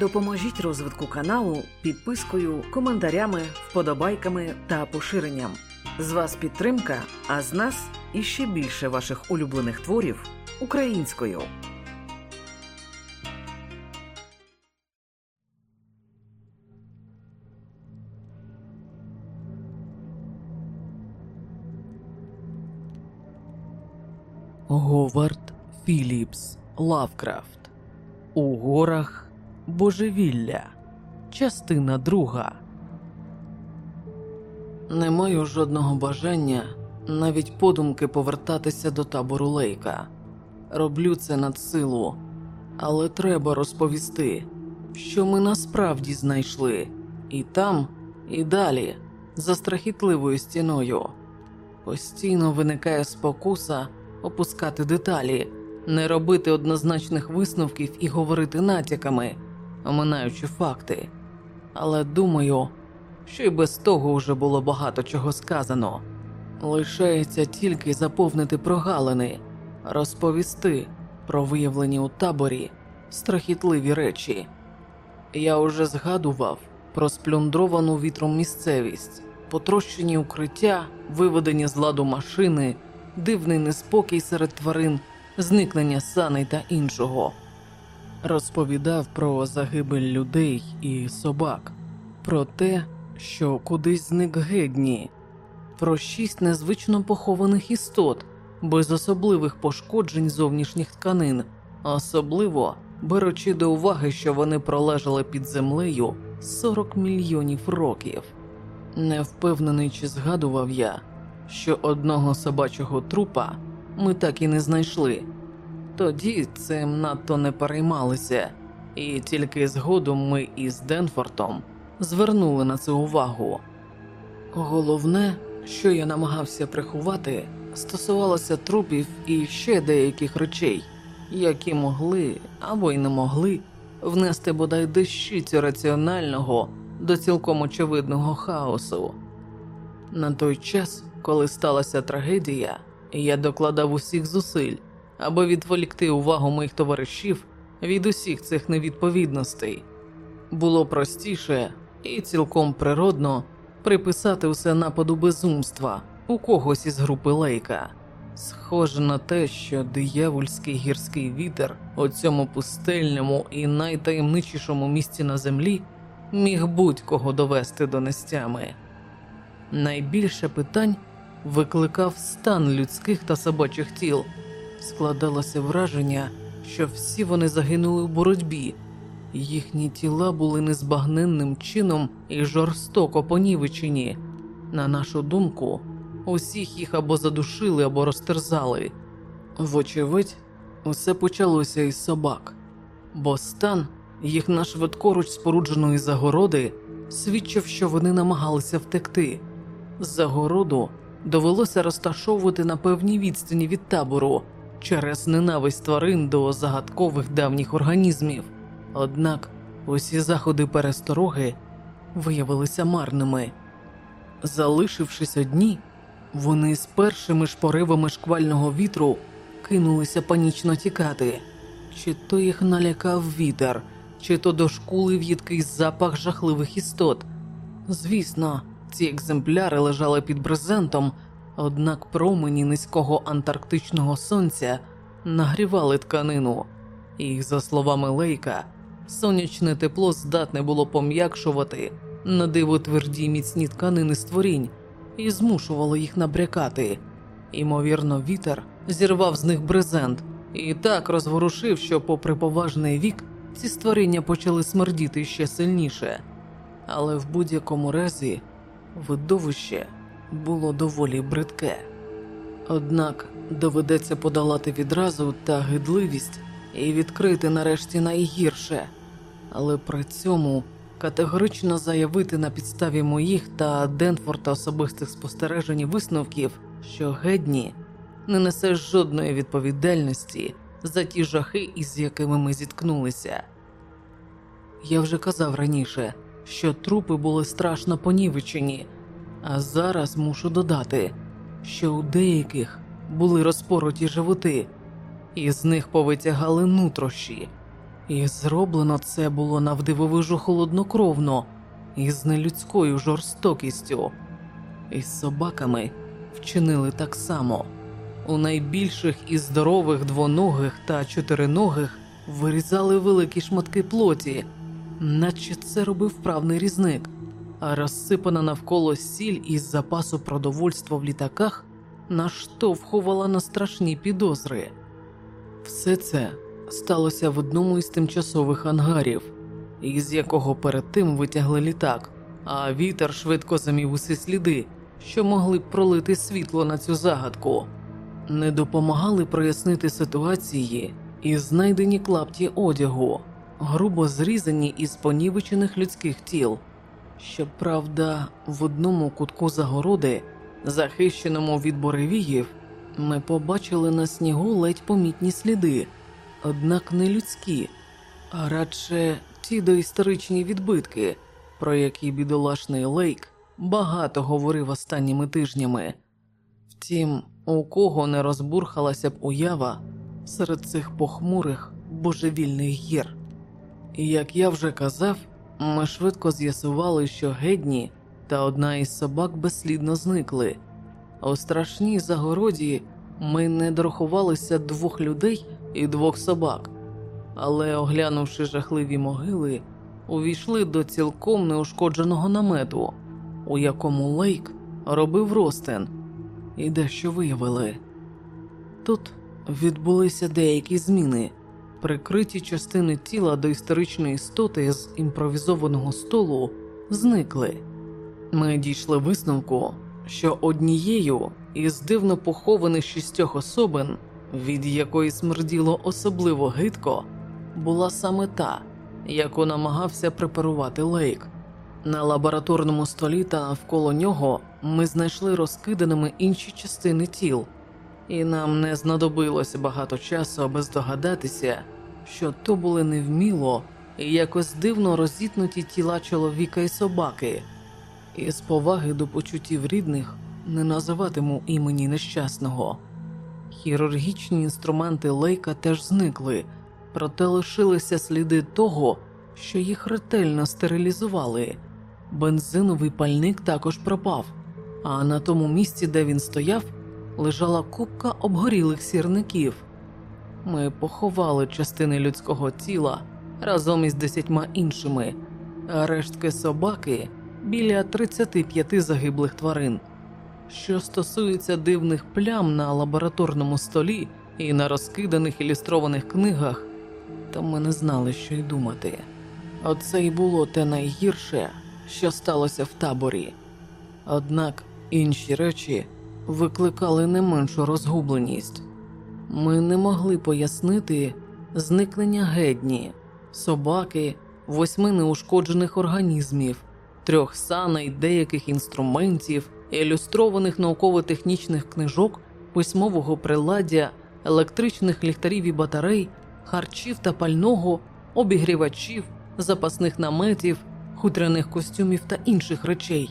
Допоможіть розвитку каналу підпискою, коментарями, вподобайками та поширенням. З вас підтримка, а з нас іще більше ваших улюблених творів українською. Говард Філіпс Лавкрафт У горах Божевілля. Частина друга. Не маю жодного бажання навіть подумки повертатися до табору Лейка. Роблю це над силу, але треба розповісти, що ми насправді знайшли і там, і далі, за страхітливою стіною. Постійно виникає спокуса опускати деталі, не робити однозначних висновків і говорити натяками, оминаючи факти. Але думаю, що й без того вже було багато чого сказано. Лишається тільки заповнити прогалини, розповісти про виявлені у таборі страхітливі речі. Я уже згадував про сплюндровану вітром місцевість, потрощені укриття, виведені з ладу машини, дивний неспокій серед тварин, зникнення саней та іншого. Розповідав про загибель людей і собак, про те, що кудись зник гедні, про шість незвично похованих істот без особливих пошкоджень зовнішніх тканин, особливо беручи до уваги, що вони пролежали під землею 40 мільйонів років. Не впевнений, чи згадував я, що одного собачого трупа ми так і не знайшли. Тоді цим надто не переймалися, і тільки згодом ми із Денфортом звернули на це увагу. Головне, що я намагався приховати, стосувалося трупів і ще деяких речей, які могли або й не могли внести бодай дещицю раціонального до цілком очевидного хаосу. На той час, коли сталася трагедія, я докладав усіх зусиль, аби відволікти увагу моїх товаришів від усіх цих невідповідностей. Було простіше і цілком природно приписати усе нападу безумства у когось із групи Лейка. Схоже на те, що диявольський гірський вітер у цьому пустельному і найтаємничішому місці на землі міг будь-кого довести до нестями. Найбільше питань викликав стан людських та собачих тіл. Складалося враження, що всі вони загинули в боротьбі, їхні тіла були незбагненним чином і жорстоко понівечені. На нашу думку, усіх їх або задушили, або розтерзали. Вочевидь, усе почалося із собак, бо стан їх на швидкоруч спорудженої загороди свідчив, що вони намагалися втекти. Загороду довелося розташовувати на певній відстані від табору через ненависть тварин до загадкових давніх організмів. Однак усі заходи перестороги виявилися марними. Залишившись одні, вони з першими ж поривами шквального вітру кинулися панічно тікати, чи то їх налякав вітер, чи то дошкулив їдкий запах жахливих істот. Звісно, ці екземпляри лежали під брезентом, однак промені низького антарктичного сонця нагрівали тканину, і, за словами Лейка, сонячне тепло здатне було пом'якшувати на диво тверді міцні тканини створінь і змушувало їх набрякати. Імовірно, вітер зірвав з них брезент і так розворушив, що, попри поважний вік, ці створіння почали смердіти ще сильніше. Але в будь-якому разі видовище було доволі бридке. Однак доведеться подолати відразу та гидливість і відкрити нарешті найгірше, але при цьому категорично заявити на підставі моїх та Денфорта особистих спостережень і висновків, що Гедні не несе жодної відповідальності за ті жахи, із якими ми зіткнулися. Я вже казав раніше, що трупи були страшно понівечені, а зараз мушу додати, що у деяких були розпороті животи, і з них повитягали нутрощі. І зроблено це було навдивовижу холоднокровно і з нелюдською жорстокістю. І з собаками вчинили так само. У найбільших і здорових двоногих та чотириногих вирізали великі шматки плоті, наче це робив вправний різник, а розсипана навколо сіль із запасу продовольства в літаках наштовхувала на страшні підозри. Все це сталося в одному із тимчасових ангарів, із якого перед тим витягли літак, а вітер швидко замів усі сліди, що могли б пролити світло на цю загадку. Не допомагали прояснити ситуації і знайдені клапті одягу, грубо зрізані із понівечених людських тіл. Щоправда, в одному кутку загороди, захищеному від буревіїв, ми побачили на снігу ледь помітні сліди, однак не людські, а радше ті доісторичні відбитки, про які бідолашний Лейк багато говорив останніми тижнями. Втім, у кого не розбурхалася б уява серед цих похмурих божевільних гір. І як я вже казав, ми швидко з'ясували, що гедні та одна із собак безслідно зникли. У страшній загороді ми не дорахувалися двох людей і двох собак, але, оглянувши жахливі могили, увійшли до цілком неушкодженого намету, у якому Лейк робив ростен, і дещо виявили. Тут відбулися деякі зміни. Прикриті частини тіла до історичної істоти з імпровізованого столу зникли. Ми дійшли висновку, що однією із дивно похованих шістьох особин, від якої смерділо особливо гидко, була саме та, яку намагався препарувати Лейк. На лабораторному столі та навколо нього ми знайшли розкиданими інші частини тіл, і нам не знадобилося багато часу, аби здогадатися, що то були невміло і якось дивно розітнуті тіла чоловіка і собаки. І з поваги до почуттів рідних не називатиму імені нещасного. Хірургічні інструменти лейка теж зникли, проте лишилися сліди того, що їх ретельно стерилізували. Бензиновий пальник також пропав, а на тому місці, де він стояв, лежала купка обгорілих сірників. Ми поховали частини людського тіла разом із десятьма іншими, а рештки собаки біля 35 загиблих тварин. Що стосується дивних плям на лабораторному столі і на розкиданих ілюстрованих книгах, то ми не знали, що й думати. Оце й було те найгірше, що сталося в таборі. Однак інші речі викликали не меншу розгубленість. Ми не могли пояснити зникнення гедні, собаки, восьми неушкоджених організмів, трьох саней, деяких інструментів, ілюстрованих науково-технічних книжок, письмового приладдя, електричних ліхтарів і батарей, харчів та пального, обігрівачів, запасних наметів, хутряних костюмів та інших речей.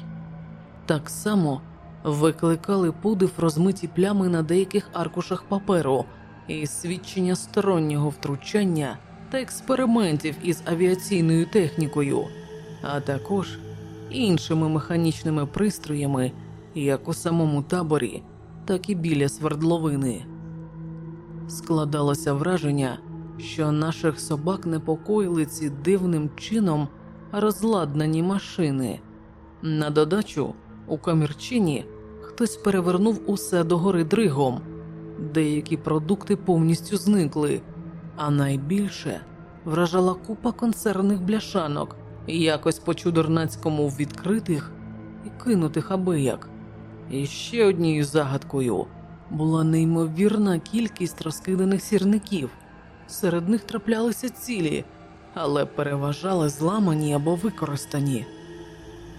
Так само викликали подив розмиті плями на деяких аркушах паперу і свідчення стороннього втручання та експериментів із авіаційною технікою, а також іншими механічними пристроями, як у самому таборі, так і біля свердловини. Складалося враження, що наших собак непокоїли ці дивним чином розладнані машини. На додачу у камірчині хтось перевернув усе догори дригом, деякі продукти повністю зникли, а найбільше вражала купа консервних бляшанок, якось по чудернацькому відкритих і кинутих абияк. І ще однією загадкою була неймовірна кількість розкиданих сірників. Серед них траплялися цілі, але переважали зламані або використані.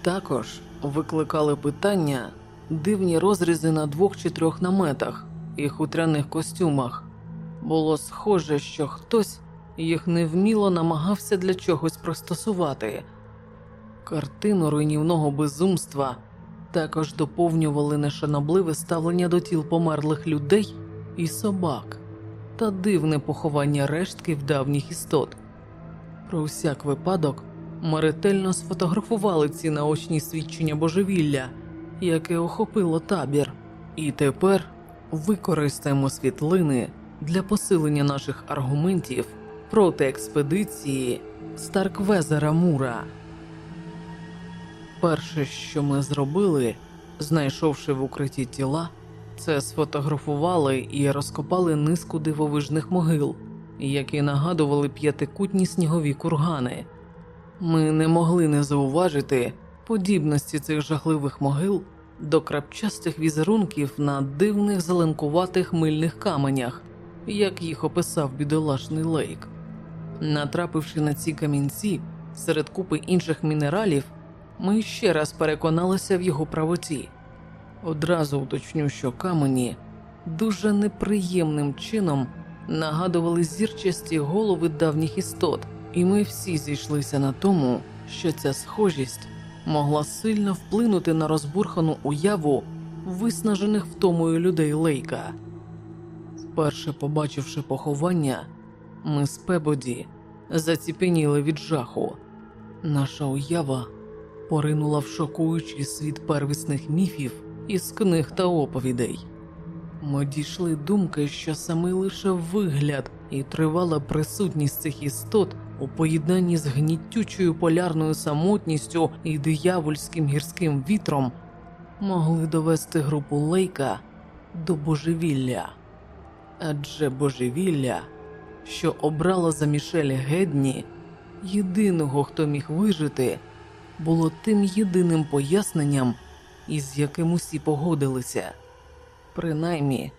Також викликали питання дивні розрізи на двох чи трьох наметах і хутряних костюмах. Було схоже, що хтось їх невміло намагався для чогось пристосувати. Картину руйнівного безумства також доповнювали нешанобливе ставлення до тіл померлих людей і собак та дивне поховання рештків давніх істот, Про всяк випадок ми ретельно сфотографували ці наочні свідчення божевілля, яке охопило табір, і тепер використаємо світлини для посилення наших аргументів проти експедиції Старквезера Мура. Перше, що ми зробили, знайшовши в укритті тіла, це сфотографували і розкопали низку дивовижних могил, які нагадували п'ятикутні снігові кургани. Ми не могли не зауважити подібності цих жахливих могил до крапчастих візерунків на дивних зеленкуватих мильних каменях, як їх описав бідолашний лейк. Натрапивши на ці камінці серед купи інших мінералів, ми ще раз переконалися в його правоті. Одразу уточню, що камені дуже неприємним чином нагадували зірчасті голови давніх істот, і ми всі зійшлися на тому, що ця схожість могла сильно вплинути на розбурхану уяву виснажених втомою людей Лейка. Вперше побачивши поховання, ми з Пебоді заціпеніли від жаху. Наша уява поринула в шокуючий світ первісних міфів із книг та оповідей. Ми дійшли думки, що саме лише вигляд і тривала присутність цих істот у поєднанні з гнітючою полярною самотністю і диявольським гірським вітром могли довести групу Лейка до божевілля. Адже божевілля, що обрала за Мішель Гедні, єдиного, хто міг вижити, було тим єдиним поясненням, із яким усі погодилися. Принаймні,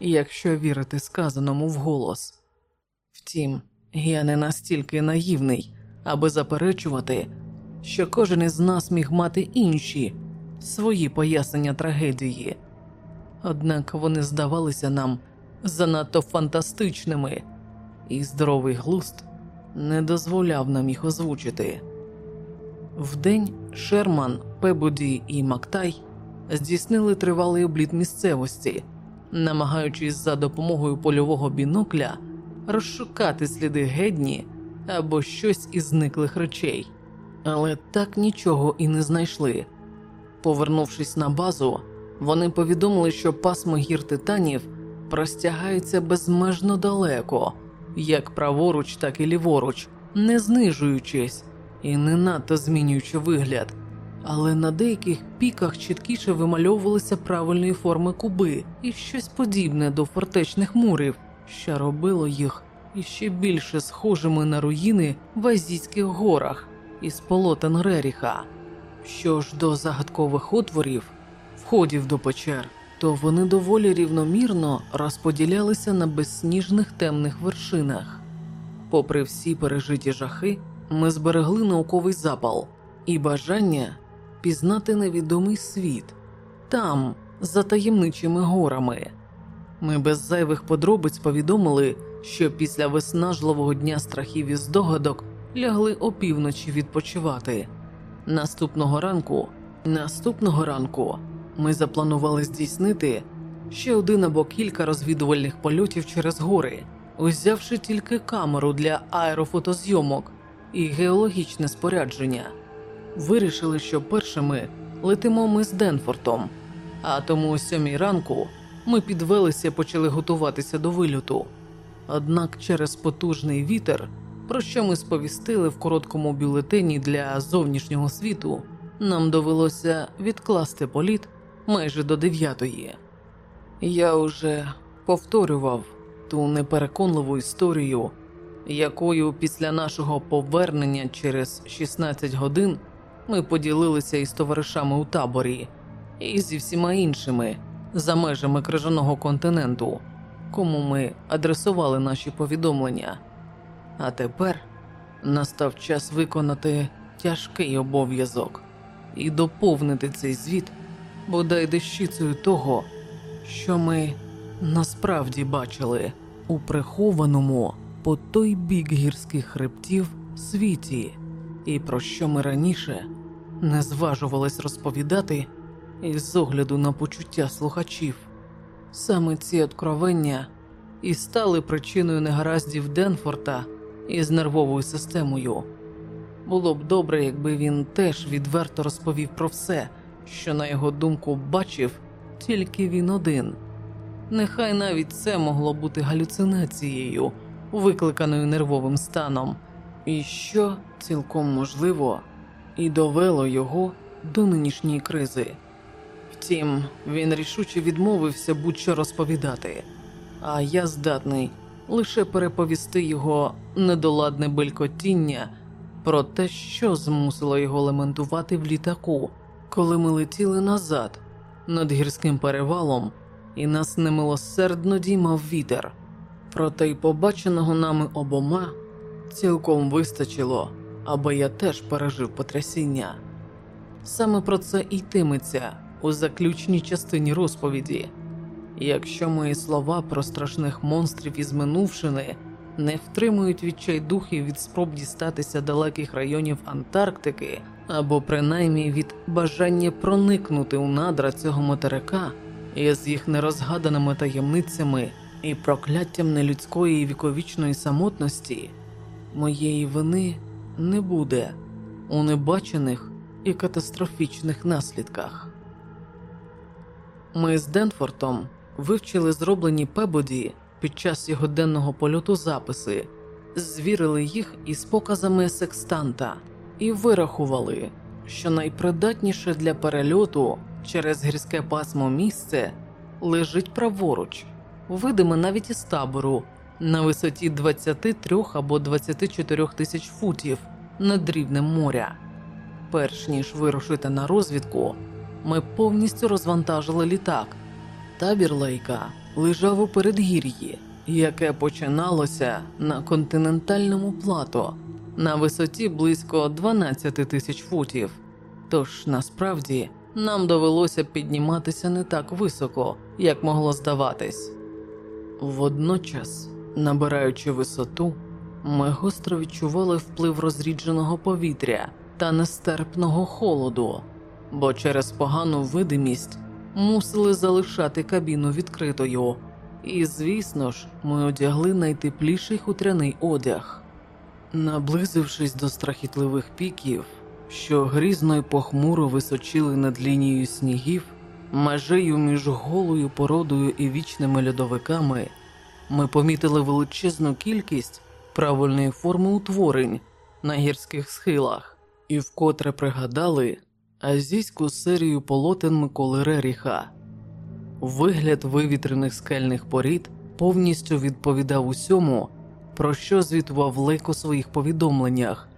якщо вірити сказаному вголос. Втім, я не настільки наївний, аби заперечувати, що кожен із нас міг мати інші свої пояснення трагедії, однак вони здавалися нам занадто фантастичними, і здоровий глуст не дозволяв нам їх озвучити. Вдень Шерман, Пебуді і Мактай здійснили тривалий обліт місцевості, намагаючись за допомогою польового бінокля розшукати сліди гедні або щось із зниклих речей, але так нічого і не знайшли. Повернувшись на базу, вони повідомили, що пасмо гір титанів простягається безмежно далеко, як праворуч, так і ліворуч, не знижуючись і не надто змінюючи вигляд. Але на деяких піках чіткіше вимальовувалися правильної форми куби і щось подібне до фортечних мурів, що робило їх іще більше схожими на руїни в Азійських горах із полотен Реріха. Що ж до загадкових отворів, входів до печер, то вони доволі рівномірно розподілялися на безсніжних темних вершинах. Попри всі пережиті жахи, ми зберегли науковий запал і бажання пізнати невідомий світ там, за таємничими горами. Ми без зайвих подробиць повідомили, що після виснажливого дня страхів і здогадок лягли опівночі відпочивати. Наступного ранку, наступного ранку, ми запланували здійснити ще один або кілька розвідувальних польотів через гори, узявши тільки камеру для аерофотозйомок і геологічне спорядження. Вирішили, що першими летимо ми з Денфортом, а тому о сьомій ранку ми підвелися почали готуватися до вильоту. Однак через потужний вітер, про що ми сповістили в короткому бюлетені для зовнішнього світу, нам довелося відкласти політ майже до дев'ятої. Я уже повторював ту непереконливу історію, якою після нашого повернення через 16 годин ми поділилися із товаришами у таборі і зі всіма іншими за межами крижаного континенту, кому ми адресували наші повідомлення. А тепер настав час виконати тяжкий обов'язок і доповнити цей звіт бодай дещицею того, що ми насправді бачили у прихованому по той бік гірських хребтів світі, і про що ми раніше не зважувались розповідати із огляду на почуття слухачів. Саме ці откровення і стали причиною негараздів Денфорта із нервовою системою. Було б добре, якби він теж відверто розповів про все, що, на його думку, бачив тільки він один. Нехай навіть це могло бути галюцинацією, викликаною нервовим станом, і що цілком можливо і довело його до нинішньої кризи. Втім, він рішуче відмовився будь-що розповідати, а я здатний лише переповісти його недоладне белькотіння про те, що змусило його лементувати в літаку, коли ми летіли назад над гірським перевалом, і нас немилосердно діймав вітер. Проте й побаченого нами обома цілком вистачило, аби я теж пережив потрясіння. Саме про це і йтиметься у заключній частині розповіді. Якщо мої слова про страшних монстрів із минувшини не втримують відчайдухів від спроб дістатися далеких районів Антарктики, або принаймні від бажання проникнути у надра цього материка із їх нерозгаданими таємницями і прокляттям нелюдської і віковічної самотності, моєї вини не буде у небачених і катастрофічних наслідках. Ми з Денфортом вивчили зроблені Пебоді під час його денного польоту записи, звірили їх із показами секстанта і вирахували, що найпридатніше для перельоту через гірське пасмо місце лежить праворуч, видиме навіть із табору на висоті 23 або 24 тисяч футів над рівнем моря. Перш ніж вирушити на розвідку, ми повністю розвантажили літак. Табір Лейка лежав у передгір'ї, яке починалося на континентальному плато на висоті близько 12 тисяч футів. Тож насправді нам довелося підніматися не так високо, як могло здаватись. Водночас, набираючи висоту, ми гостро відчували вплив розрідженого повітря та нестерпного холоду, бо через погану видимість мусили залишати кабіну відкритою. І, звісно ж, ми одягли найтепліший хутряний одяг. Наблизившись до страхітливих піків, що грізно й похмуро височили над лінією снігів, межею між голою породою і вічними льодовиками, ми помітили величезну кількість правильної форми утворень на гірських схилах і вкотре пригадали азійську серію полотен Миколи Реріха. Вигляд вивітрених скельних порід повністю відповідав усьому, про що звітував Лейк у своїх повідомленнях,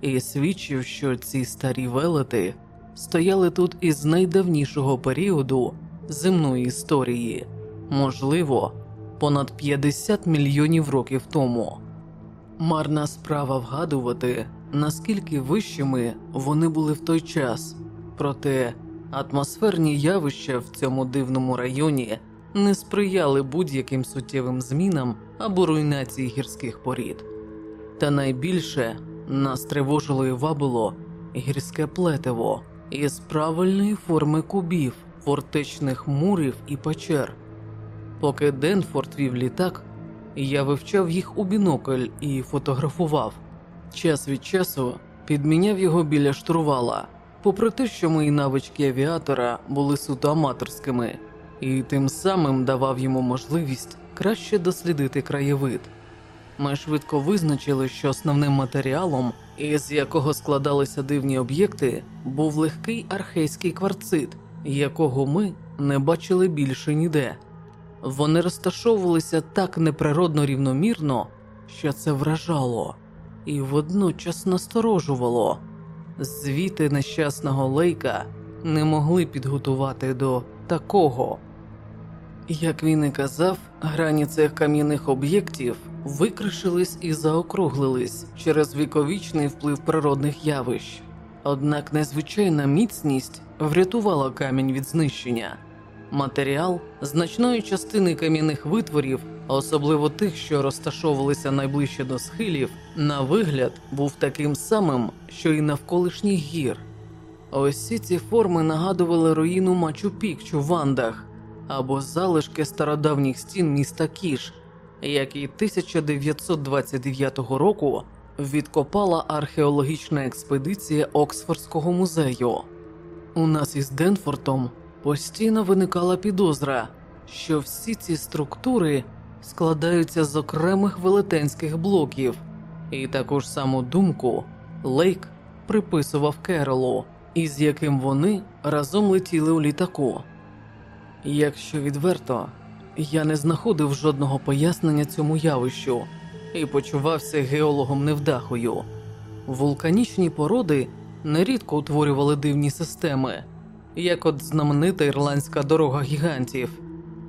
і свідчив, що ці старі велети стояли тут із найдавнішого періоду земної історії, можливо, понад 50 мільйонів років тому. Марна справа вгадувати, наскільки вищими вони були в той час, проте атмосферні явища в цьому дивному районі не сприяли будь-яким суттєвим змінам або руйнації гірських порід. Та найбільше нас тривожило і вабило гірське плетиво із правильної форми кубів, фортечних мурів і печер. Поки Денфорд вів літак, я вивчав їх у бінокль і фотографував. Час від часу підміняв його біля штурвала, попри те, що мої навички авіатора були суто аматорськими, і тим самим давав йому можливість краще дослідити краєвид. Ми швидко визначили, що основним матеріалом, із якого складалися дивні об'єкти, був легкий архейський кварцит, якого ми не бачили більше ніде. Вони розташовувалися так неприродно рівномірно, що це вражало і водночас насторожувало. Звіти нещасного лейка не могли підготувати до такого. Як він і казав, грані цих кам'яних об'єктів викришились і заокруглились через віковічний вплив природних явищ, однак незвичайна міцність врятувала камінь від знищення. Матеріал значної частини кам'яних витворів, особливо тих, що розташовувалися найближче до схилів, на вигляд був таким самим, що й навколишніх гір. Усі ці форми нагадували руїну Мачу Пікчу в Андах або залишки стародавніх стін міста Кіш, як і 1929 року відкопала археологічна експедиція Оксфордського музею. У нас із Денфортом постійно виникала підозра, що всі ці структури складаються з окремих велетенських блоків, і таку ж саму думку Лейк приписував Керолу, із яким вони разом летіли у літаку. Якщо відверто, я не знаходив жодного пояснення цьому явищу і почувався геологом невдахою. Вулканічні породи нерідко утворювали дивні системи, як от знаменита ірландська дорога гігантів.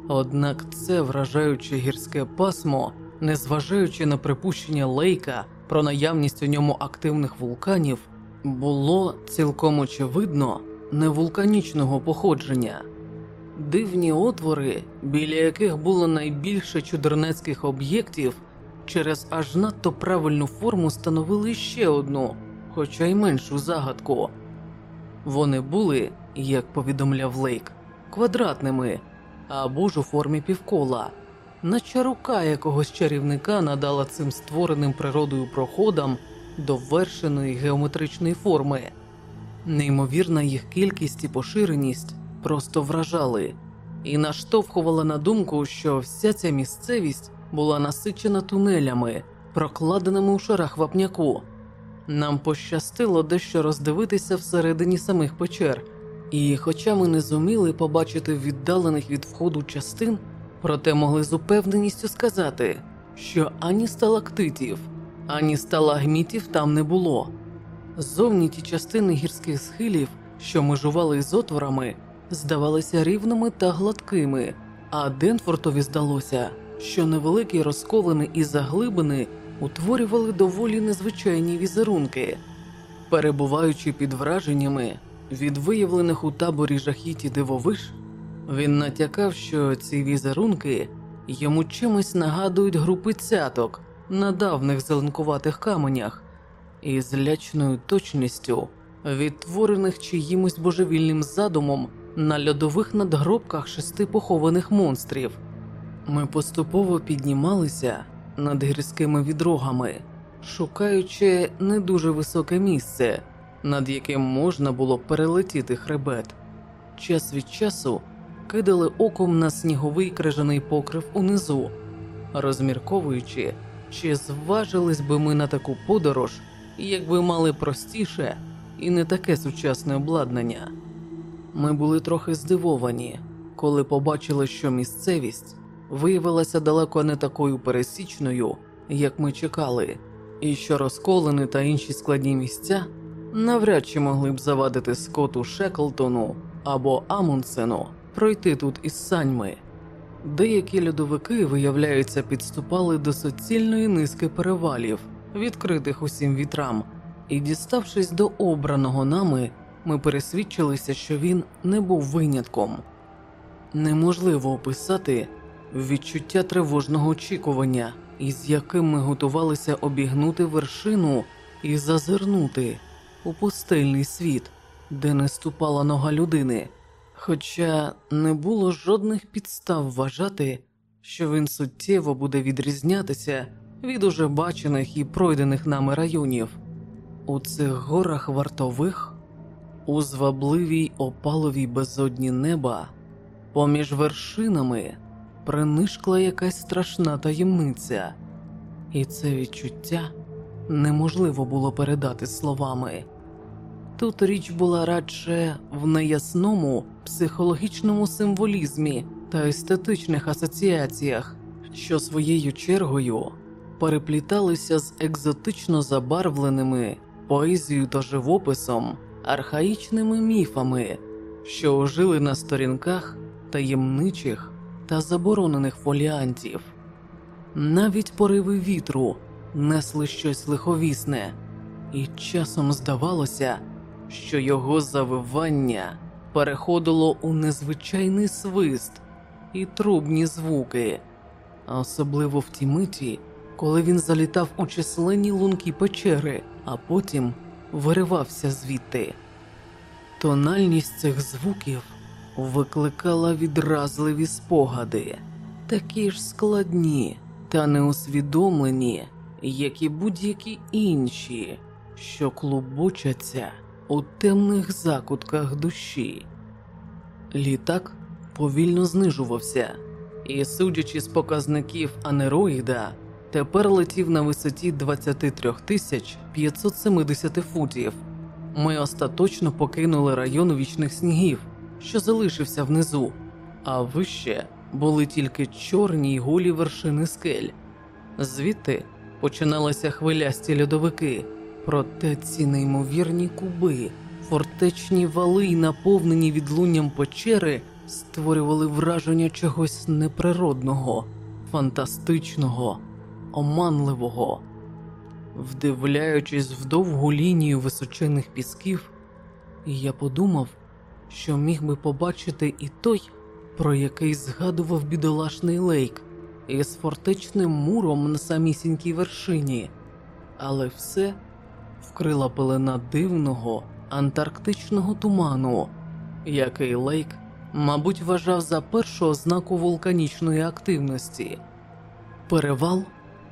Однак це вражаюче гірське пасмо, незважаючи на припущення Лейка про наявність у ньому активних вулканів, було цілком очевидно не вулканічного походження. Дивні отвори, біля яких було найбільше чудернацьких об'єктів, через аж надто правильну форму становили ще одну, хоча й меншу загадку. Вони були, як повідомляв Лейк, квадратними або ж у формі півкола, наче рука якогось чарівника надала цим створеним природою проходам довершеної геометричної форми. Неймовірна їх кількість і поширеність просто вражали і наштовхувала на думку, що вся ця місцевість була насичена тунелями, прокладеними у шарах вапняку. Нам пощастило дещо роздивитися всередині самих печер, і, хоча ми не зуміли побачити віддалених від входу частин, проте могли з упевненістю сказати, що ані сталактитів, ані сталагмітів там не було. Зовні ті частини гірських схилів, що межували з отворами, здавалися рівними та гладкими, а Денфортові здалося, що невеликі розколини і заглибини утворювали доволі незвичайні візерунки. Перебуваючи під враженнями від виявлених у таборі жахіті дивовиж, він натякав, що ці візерунки йому чимось нагадують групи цяток на давних зеленкуватих каменях і з лячною точністю, відтворених чиїмось божевільним задумом на льодових надгробках шести похованих монстрів. Ми поступово піднімалися над гірськими відрогами, шукаючи не дуже високе місце, над яким можна було перелетіти хребет. Час від часу кидали оком на сніговий крижаний покрив унизу, розмірковуючи, чи зважились би ми на таку подорож, якби мали простіше і не таке сучасне обладнання. Ми були трохи здивовані, коли побачили, що місцевість виявилася далеко не такою пересічною, як ми чекали, і що розколини та інші складні місця навряд чи могли б завадити Скоту Шеклтону або Амундсену пройти тут із саньми. Деякі льодовики, виявляється, підступали до суцільної низки перевалів, відкритих усім вітрам, і, діставшись до обраного нами, ми пересвідчилися, що він не був винятком. Неможливо описати відчуття тривожного очікування, із яким ми готувалися обігнути вершину і зазирнути у пустельний світ, де не ступала нога людини, хоча не було жодних підстав вважати, що він суттєво буде відрізнятися від уже бачених і пройдених нами районів. У цих горах вартових, у звабливій опаловій безодні неба, поміж вершинами принишкла якась страшна таємниця, і це відчуття неможливо було передати словами. Тут річ була радше в неясному психологічному символізмі та естетичних асоціаціях, що своєю чергою перепліталися з екзотично забарвленими поезією та живописом, архаїчними міфами, що ожили на сторінках таємничих та заборонених фоліантів. Навіть пориви вітру несли щось лиховісне, і часом здавалося, що його завивання переходило у незвичайний свист і трубні звуки, а особливо в ті миті, коли він залітав у численні лунки печери, а потім виривався звідти. Тональність цих звуків викликала відразливі спогади, такі ж складні, та не усвідомлені, як і будь-які інші, що клубочаться у темних закутках душі. Літак повільно знижувався, і, судячи з показників анероїда, тепер летів на висоті 23 тисяч 570 футів. Ми остаточно покинули район вічних снігів, що залишився внизу, а вище були тільки чорні й голі вершини скель. Звідти починалися хвилясті льодовики, проте ці неймовірні куби, фортечні вали наповнені відлунням печери створювали враження чогось неприродного, фантастичного, оманливого. Вдивляючись в довгу лінію височених пісків, я подумав, що міг би побачити і той, про який згадував бідолашний лейк, із фортечним муром на самісінькій вершині, але все вкрила пелена дивного антарктичного туману, який лейк, мабуть, вважав за першу ознаку вулканічної активності. Перевал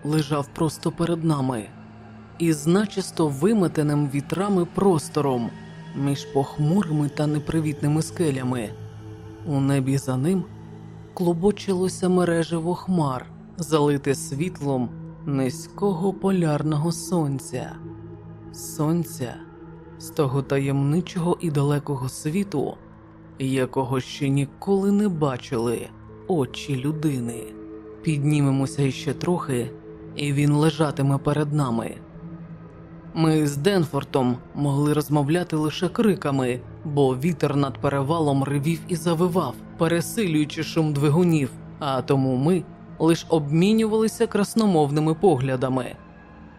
лежав просто перед нами, із начисто виметеним вітрами простором між похмурими та непривітними скелями. У небі за ним клубочилося мережево хмар, залите світлом низького полярного сонця, сонця з того таємничого і далекого світу, якого ще ніколи не бачили очі людини. Піднімемося іще трохи, і він лежатиме перед нами. Ми з Денфортом могли розмовляти лише криками, бо вітер над перевалом ревів і завивав, пересилюючи шум двигунів, а тому ми лише обмінювалися красномовними поглядами.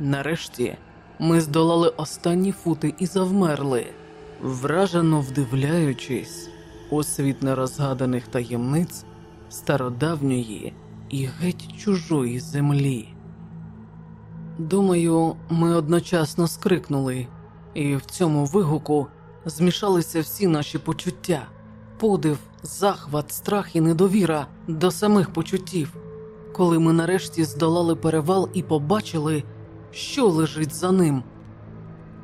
Нарешті ми здолали останні фути і завмерли, вражено вдивляючись у світ нерозгаданих таємниць стародавньої і геть чужої землі. Думаю, ми одночасно скрикнули, і в цьому вигуку змішалися всі наші почуття, подив, захват, страх і недовіра до самих почуттів, коли ми нарешті здолали перевал і побачили, що лежить за ним.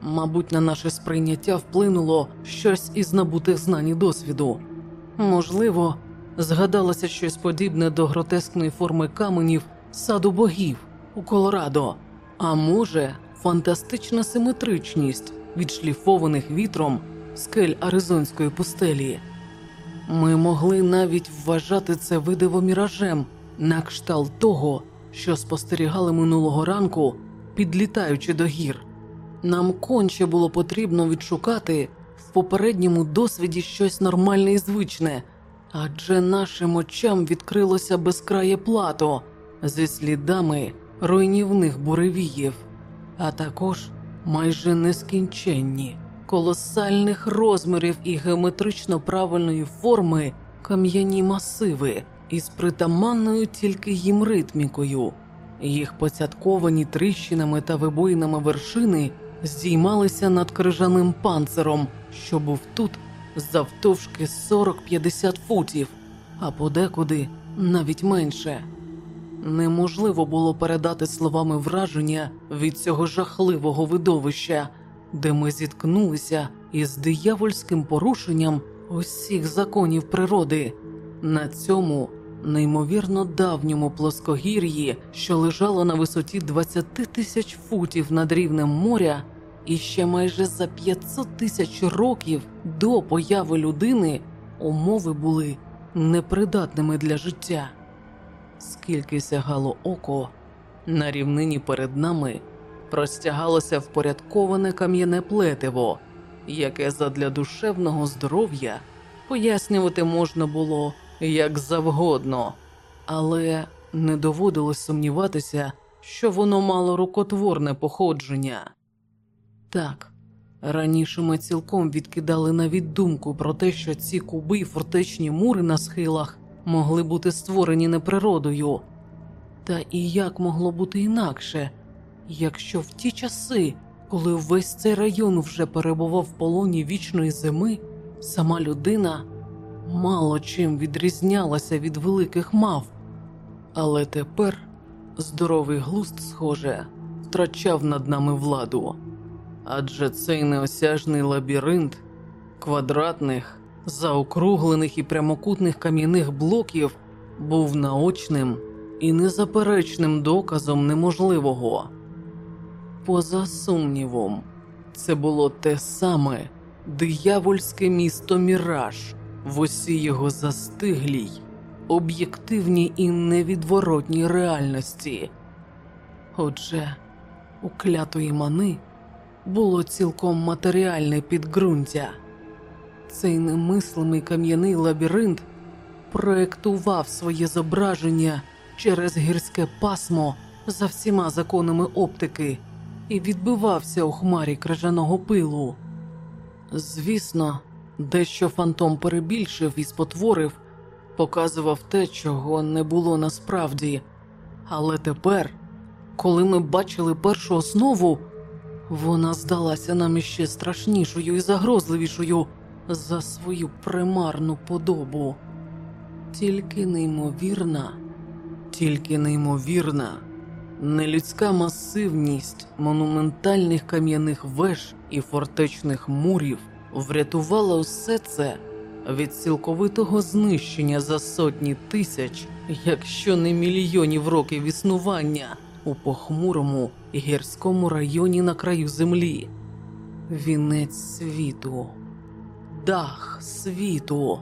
Мабуть, на наше сприйняття вплинуло щось із набутих знань і досвіду. Можливо, згадалося щось подібне до гротескної форми каменів саду богів у Колорадо. А може, фантастична симетричність відшліфованих вітром скель Аризонської пустелі. Ми могли навіть вважати це видиво міражем на кшталт того, що спостерігали минулого ранку, підлітаючи до гір. Нам конче було потрібно відшукати в попередньому досвіді щось нормальне і звичне, адже нашим очам відкрилося безкрає плато зі слідами руйнівних буревіїв, а також майже нескінченні, колосальних розмірів і геометрично правильної форми кам'яні масиви із притаманною тільки їм ритмікою. Їх поцятковані тріщинами та вибоїнами вершини здіймалися над крижаним панциром, що був тут завтовшки 40-50 футів, а подекуди навіть менше. Неможливо було передати словами враження від цього жахливого видовища, де ми зіткнулися із диявольським порушенням усіх законів природи. На цьому неймовірно давньому плоскогір'ї, що лежало на висоті 20 тисяч футів над рівнем моря, і ще майже за 500 тисяч років до появи людини умови були непридатними для життя. Скільки сягало око, на рівнині перед нами простягалося впорядковане кам'яне плетиво, яке задля душевного здоров'я пояснювати можна було як завгодно, але не доводилось сумніватися, що воно мало рукотворне походження. Так, раніше ми цілком відкидали навіть думку про те, що ці куби й фортечні мури на схилах могли бути створені не природою. Та і як могло бути інакше, якщо в ті часи, коли весь цей район вже перебував в полоні вічної зими, сама людина мало чим відрізнялася від великих мав, але тепер здоровий глузд, схоже, втрачав над нами владу. Адже цей неосяжний лабіринт квадратних, заокруглених і прямокутних кам'яних блоків був наочним і незаперечним доказом неможливого. Поза сумнівом, це було те саме диявольське місто Міраж в усій його застиглій, об'єктивній і невідворотній реальності. Отже, у клятої мани було цілком матеріальне підґрунтя. Цей немислимий кам'яний лабіринт проектував своє зображення через гірське пасмо за всіма законами оптики і відбивався у хмарі крижаного пилу. Звісно, дещо фантом перебільшив і спотворив, показував те, чого не було насправді. Але тепер, коли ми бачили першу основу, вона здалася нам іще страшнішою і загрозливішою за свою примарну подобу. Тільки неймовірна, тільки неймовірна, нелюдська масивність монументальних кам'яних веж і фортечних мурів врятувала усе це від цілковитого знищення за сотні тисяч, якщо не мільйонів років існування у похмурому гірському районі на краю землі. Вінець світу, дах світу.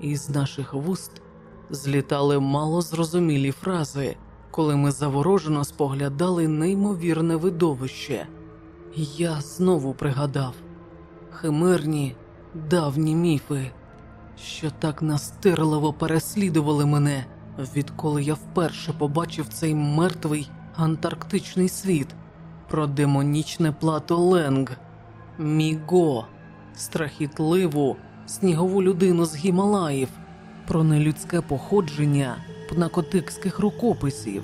Із наших вуст злітали малозрозумілі фрази, коли ми заворожено споглядали неймовірне видовище. Я знову пригадав химерні давні міфи, що так настирливо переслідували мене, відколи я вперше побачив цей мертвий антарктичний світ. Про демонічне плато Ленг, Міго, страхітливу снігову людину з Гімалаїв, про нелюдське походження пнакотикських рукописів,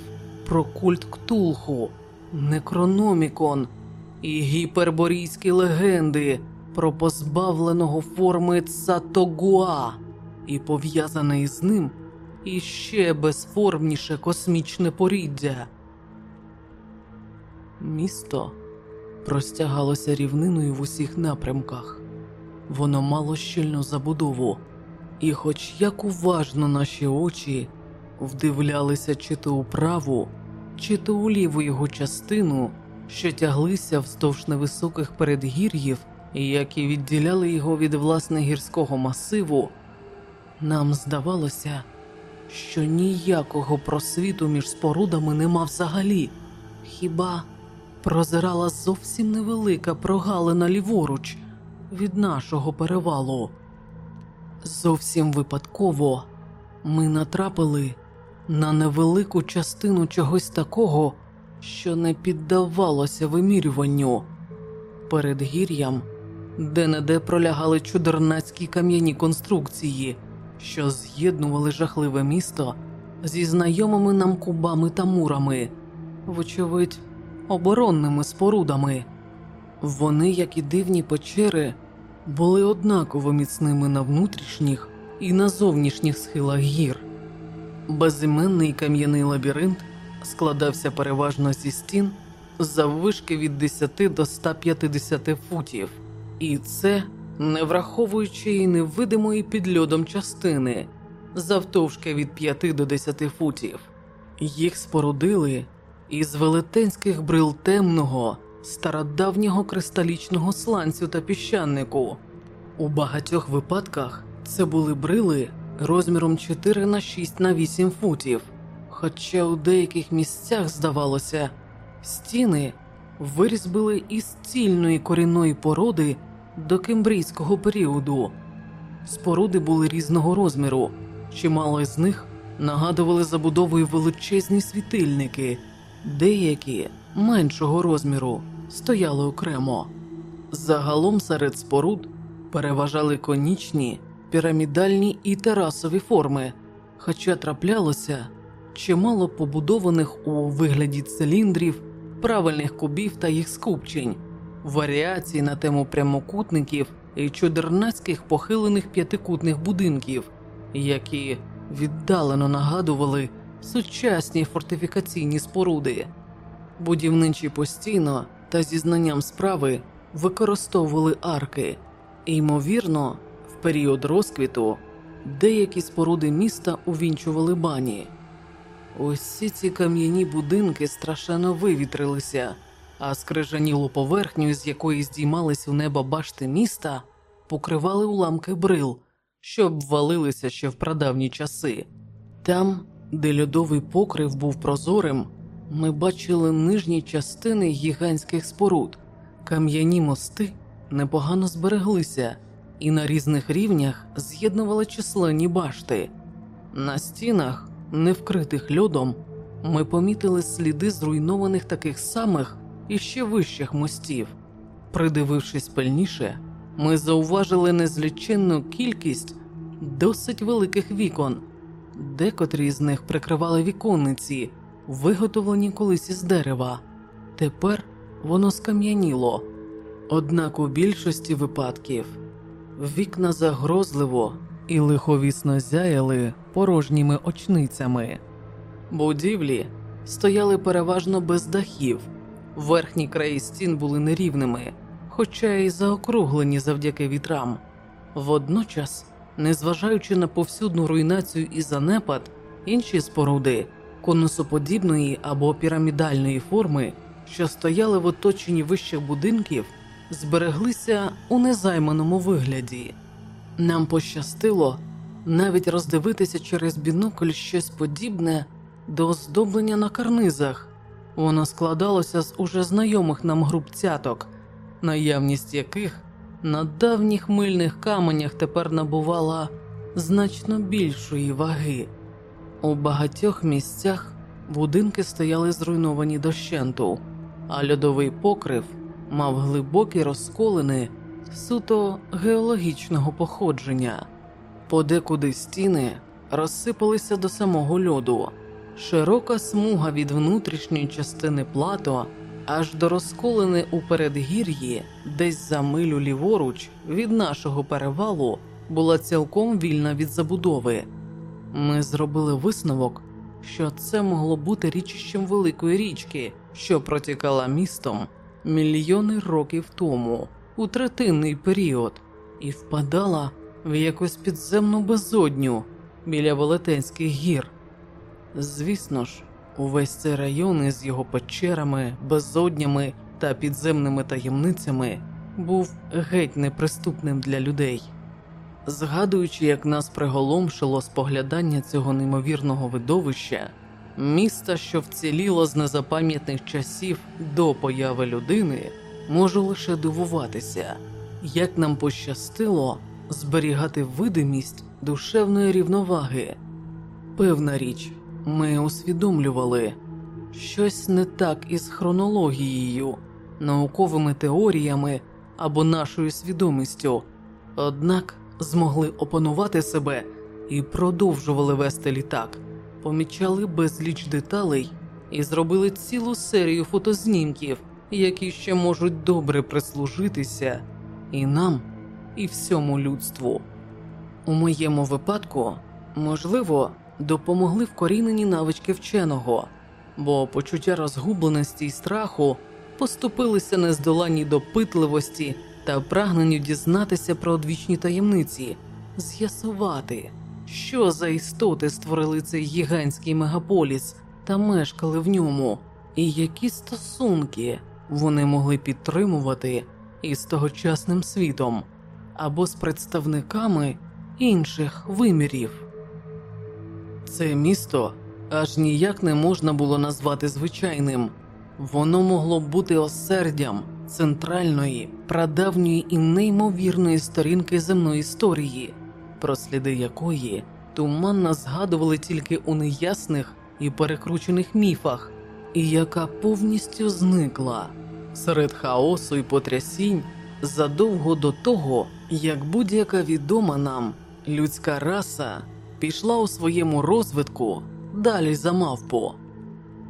про культ Ктулху, Некрономікон і гіперборійські легенди про позбавленого форми Цатогуа і пов'язане із ним іще безформніше космічне поріддя. Місто простягалося рівниною в усіх напрямках. Воно мало щільну забудову, і, хоч як уважно наші очі вдивлялися чи то у праву, чи то у ліву його частину, що тяглися вздовж невисоких передгір'їв, які відділяли його від власне гірського масиву, нам здавалося, що ніякого просвіту між спорудами нема взагалі, хіба прозирала зовсім невелика прогалина ліворуч від нашого перевалу. Зовсім випадково ми натрапили на невелику частину чогось такого, що не піддавалося вимірюванню. Перед гір'ям де-не-де пролягали чудернацькі кам'яні конструкції, що з'єднували жахливе місто зі знайомими нам кубами та мурами, вочевидь, оборонними спорудами. Вони, як і дивні печери, були однаково міцними на внутрішніх і на зовнішніх схилах гір. Безіменний кам'яний лабіринт складався переважно зі стін заввишки від 10 до 150 футів, і це не враховуючи і невидимої під льодом частини завтовшки від 5 до 10 футів. Їх спорудили із велетенських брил темного стародавнього кристалічного сланцю та піщанику. У багатьох випадках це були брили розміром 4 на 6 на 8 футів, хоча у деяких місцях, здавалося, стіни вирізбили із цільної корінної породи до кембрійського періоду. Споруди були різного розміру, чимало з них нагадували забудовою величезні світильники, деякі меншого розміру стояли окремо. Загалом серед споруд переважали конічні, пірамідальні і терасові форми, хоча траплялося чимало побудованих у вигляді циліндрів, правильних кубів та їх скупчень, варіацій на тему прямокутників і чудернацьких похилених п'ятикутних будинків, які віддалено нагадували сучасні фортифікаційні споруди. Будівничі постійно та зі знанням справи використовували арки, і, ймовірно, в період розквіту деякі споруди міста увінчували бані. Усі ці кам'яні будинки страшенно вивітрилися, а скрижанілу поверхню, з якої здіймались у небо башти міста, покривали уламки брил, що обвалилися ще в прадавні часи. Там, де льодовий покрив був прозорим, ми бачили нижні частини гігантських споруд, кам'яні мости непогано збереглися і на різних рівнях з'єднували численні башти. На стінах, не вкритих льодом, ми помітили сліди зруйнованих таких самих і ще вищих мостів. Придивившись пильніше, ми зауважили незліченну кількість досить великих вікон, декотрі з них прикривали віконниці, виготовлені колись із дерева. Тепер воно скам'яніло. Однак у більшості випадків вікна загрозливо і лиховісно зяяли порожніми очницями. Будівлі стояли переважно без дахів, верхні краї стін були нерівними, хоча й заокруглені завдяки вітрам. Водночас, незважаючи на повсюдну руйнацію і занепад, інші споруди конусоподібної або пірамідальної форми, що стояли в оточенні вищих будинків, збереглися у незайманому вигляді. Нам пощастило навіть роздивитися через бінокль щось подібне до оздоблення на карнизах. Воно складалося з уже знайомих нам груп цяток, наявність яких на давніх мильних каменях тепер набувала значно більшої ваги. У багатьох місцях будинки стояли зруйновані дощенту, а льодовий покрив мав глибокі розколини суто геологічного походження. Подекуди стіни розсипалися до самого льоду, широка смуга від внутрішньої частини плато аж до розколини у передгір'ї, десь за милю ліворуч від нашого перевалу, була цілком вільна від забудови. Ми зробили висновок, що це могло бути річищем великої річки, що протікала містом мільйони років тому, у третинний період, і впадала в якусь підземну безодню біля Велетенських гір. Звісно ж, увесь цей район із його печерами, безоднями та підземними таємницями був геть неприступним для людей. Згадуючи, як нас приголомшило споглядання цього неймовірного видовища, міста, що вціліло з незапам'ятних часів до появи людини, можу лише дивуватися, як нам пощастило зберігати видимість душевної рівноваги. Певна річ, ми усвідомлювали щось не так із хронологією, науковими теоріями або нашою свідомістю, однак змогли опанувати себе і продовжували вести літак, помічали безліч деталей і зробили цілу серію фотознімків, які ще можуть добре прислужитися і нам, і всьому людству. У моєму випадку, можливо, допомогли вкорінені навички вченого, бо почуття розгубленості й страху поступилися нездоланні допитливості та прагненню дізнатися про одвічні таємниці, з'ясувати, що за істоти створили цей гігантський мегаполіс та мешкали в ньому, і які стосунки вони могли підтримувати із тогочасним світом або з представниками інших вимірів. Це місто аж ніяк не можна було назвати звичайним, воно могло бути осердям центральної, прадавньої і неймовірної сторінки земної історії, про сліди якої туманно згадували тільки у неясних і перекручених міфах, і яка повністю зникла серед хаосу і потрясінь задовго до того, як будь-яка відома нам людська раса пішла у своєму розвитку далі за мавпу.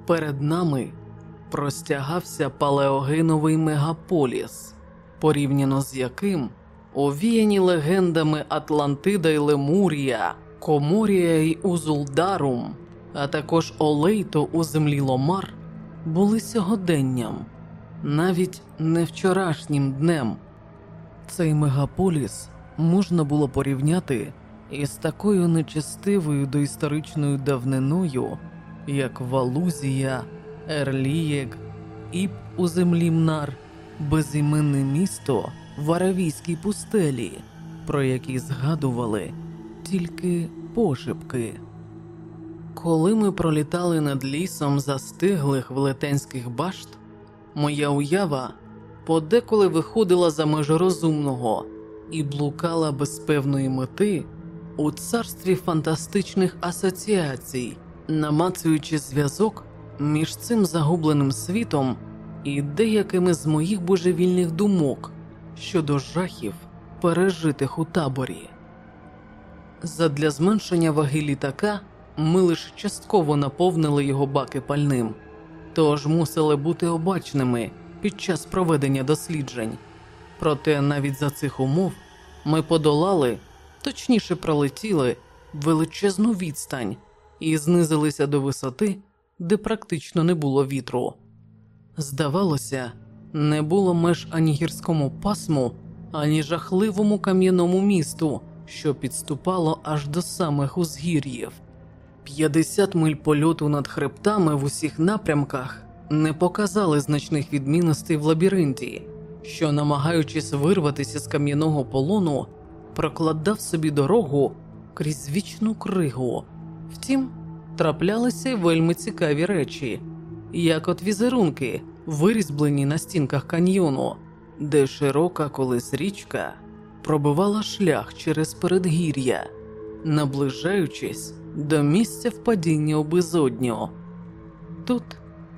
Перед нами простягався палеогеновий мегаполіс, порівняно з яким овіяні легендами Атлантида й Лемурія, Коморія й Узулдарум а також Олейто у землі Ломар були сьогоденням, навіть не вчорашнім днем. Цей мегаполіс можна було порівняти із такою нечестивою доісторичною давниною, як Валузія, Ерлієк, Іп у землі Мнар, безіменне місто в Аравійській пустелі, про які згадували тільки пошепки. Коли ми пролітали над лісом застиглих велетенських башт, моя уява подеколи виходила за межі розумного і блукала без певної мети у царстві фантастичних асоціацій, намацуючи зв'язок між цим загубленим світом і деякими з моїх божевільних думок щодо жахів, пережитих у таборі. Задля зменшення ваги літака ми лише частково наповнили його баки пальним, тож мусили бути обачними під час проведення досліджень. Проте навіть за цих умов ми подолали, точніше пролетіли величезну відстань і знизилися до висоти, де практично не було вітру. Здавалося, не було меж ані гірському пасму, ані жахливому кам'яному місту, що підступало аж до самих узгір'їв. 50 миль польоту над хребтами в усіх напрямках не показали значних відмінностей в лабіринті, що, намагаючись вирватися з кам'яного полону, прокладав собі дорогу крізь вічну кригу. Втім, траплялися й вельми цікаві речі, як от візерунки, вирізблені на стінках каньйону, де широка колись річка пробивала шлях через передгір'я, наближаючись до місця впадіння у безодню. Тут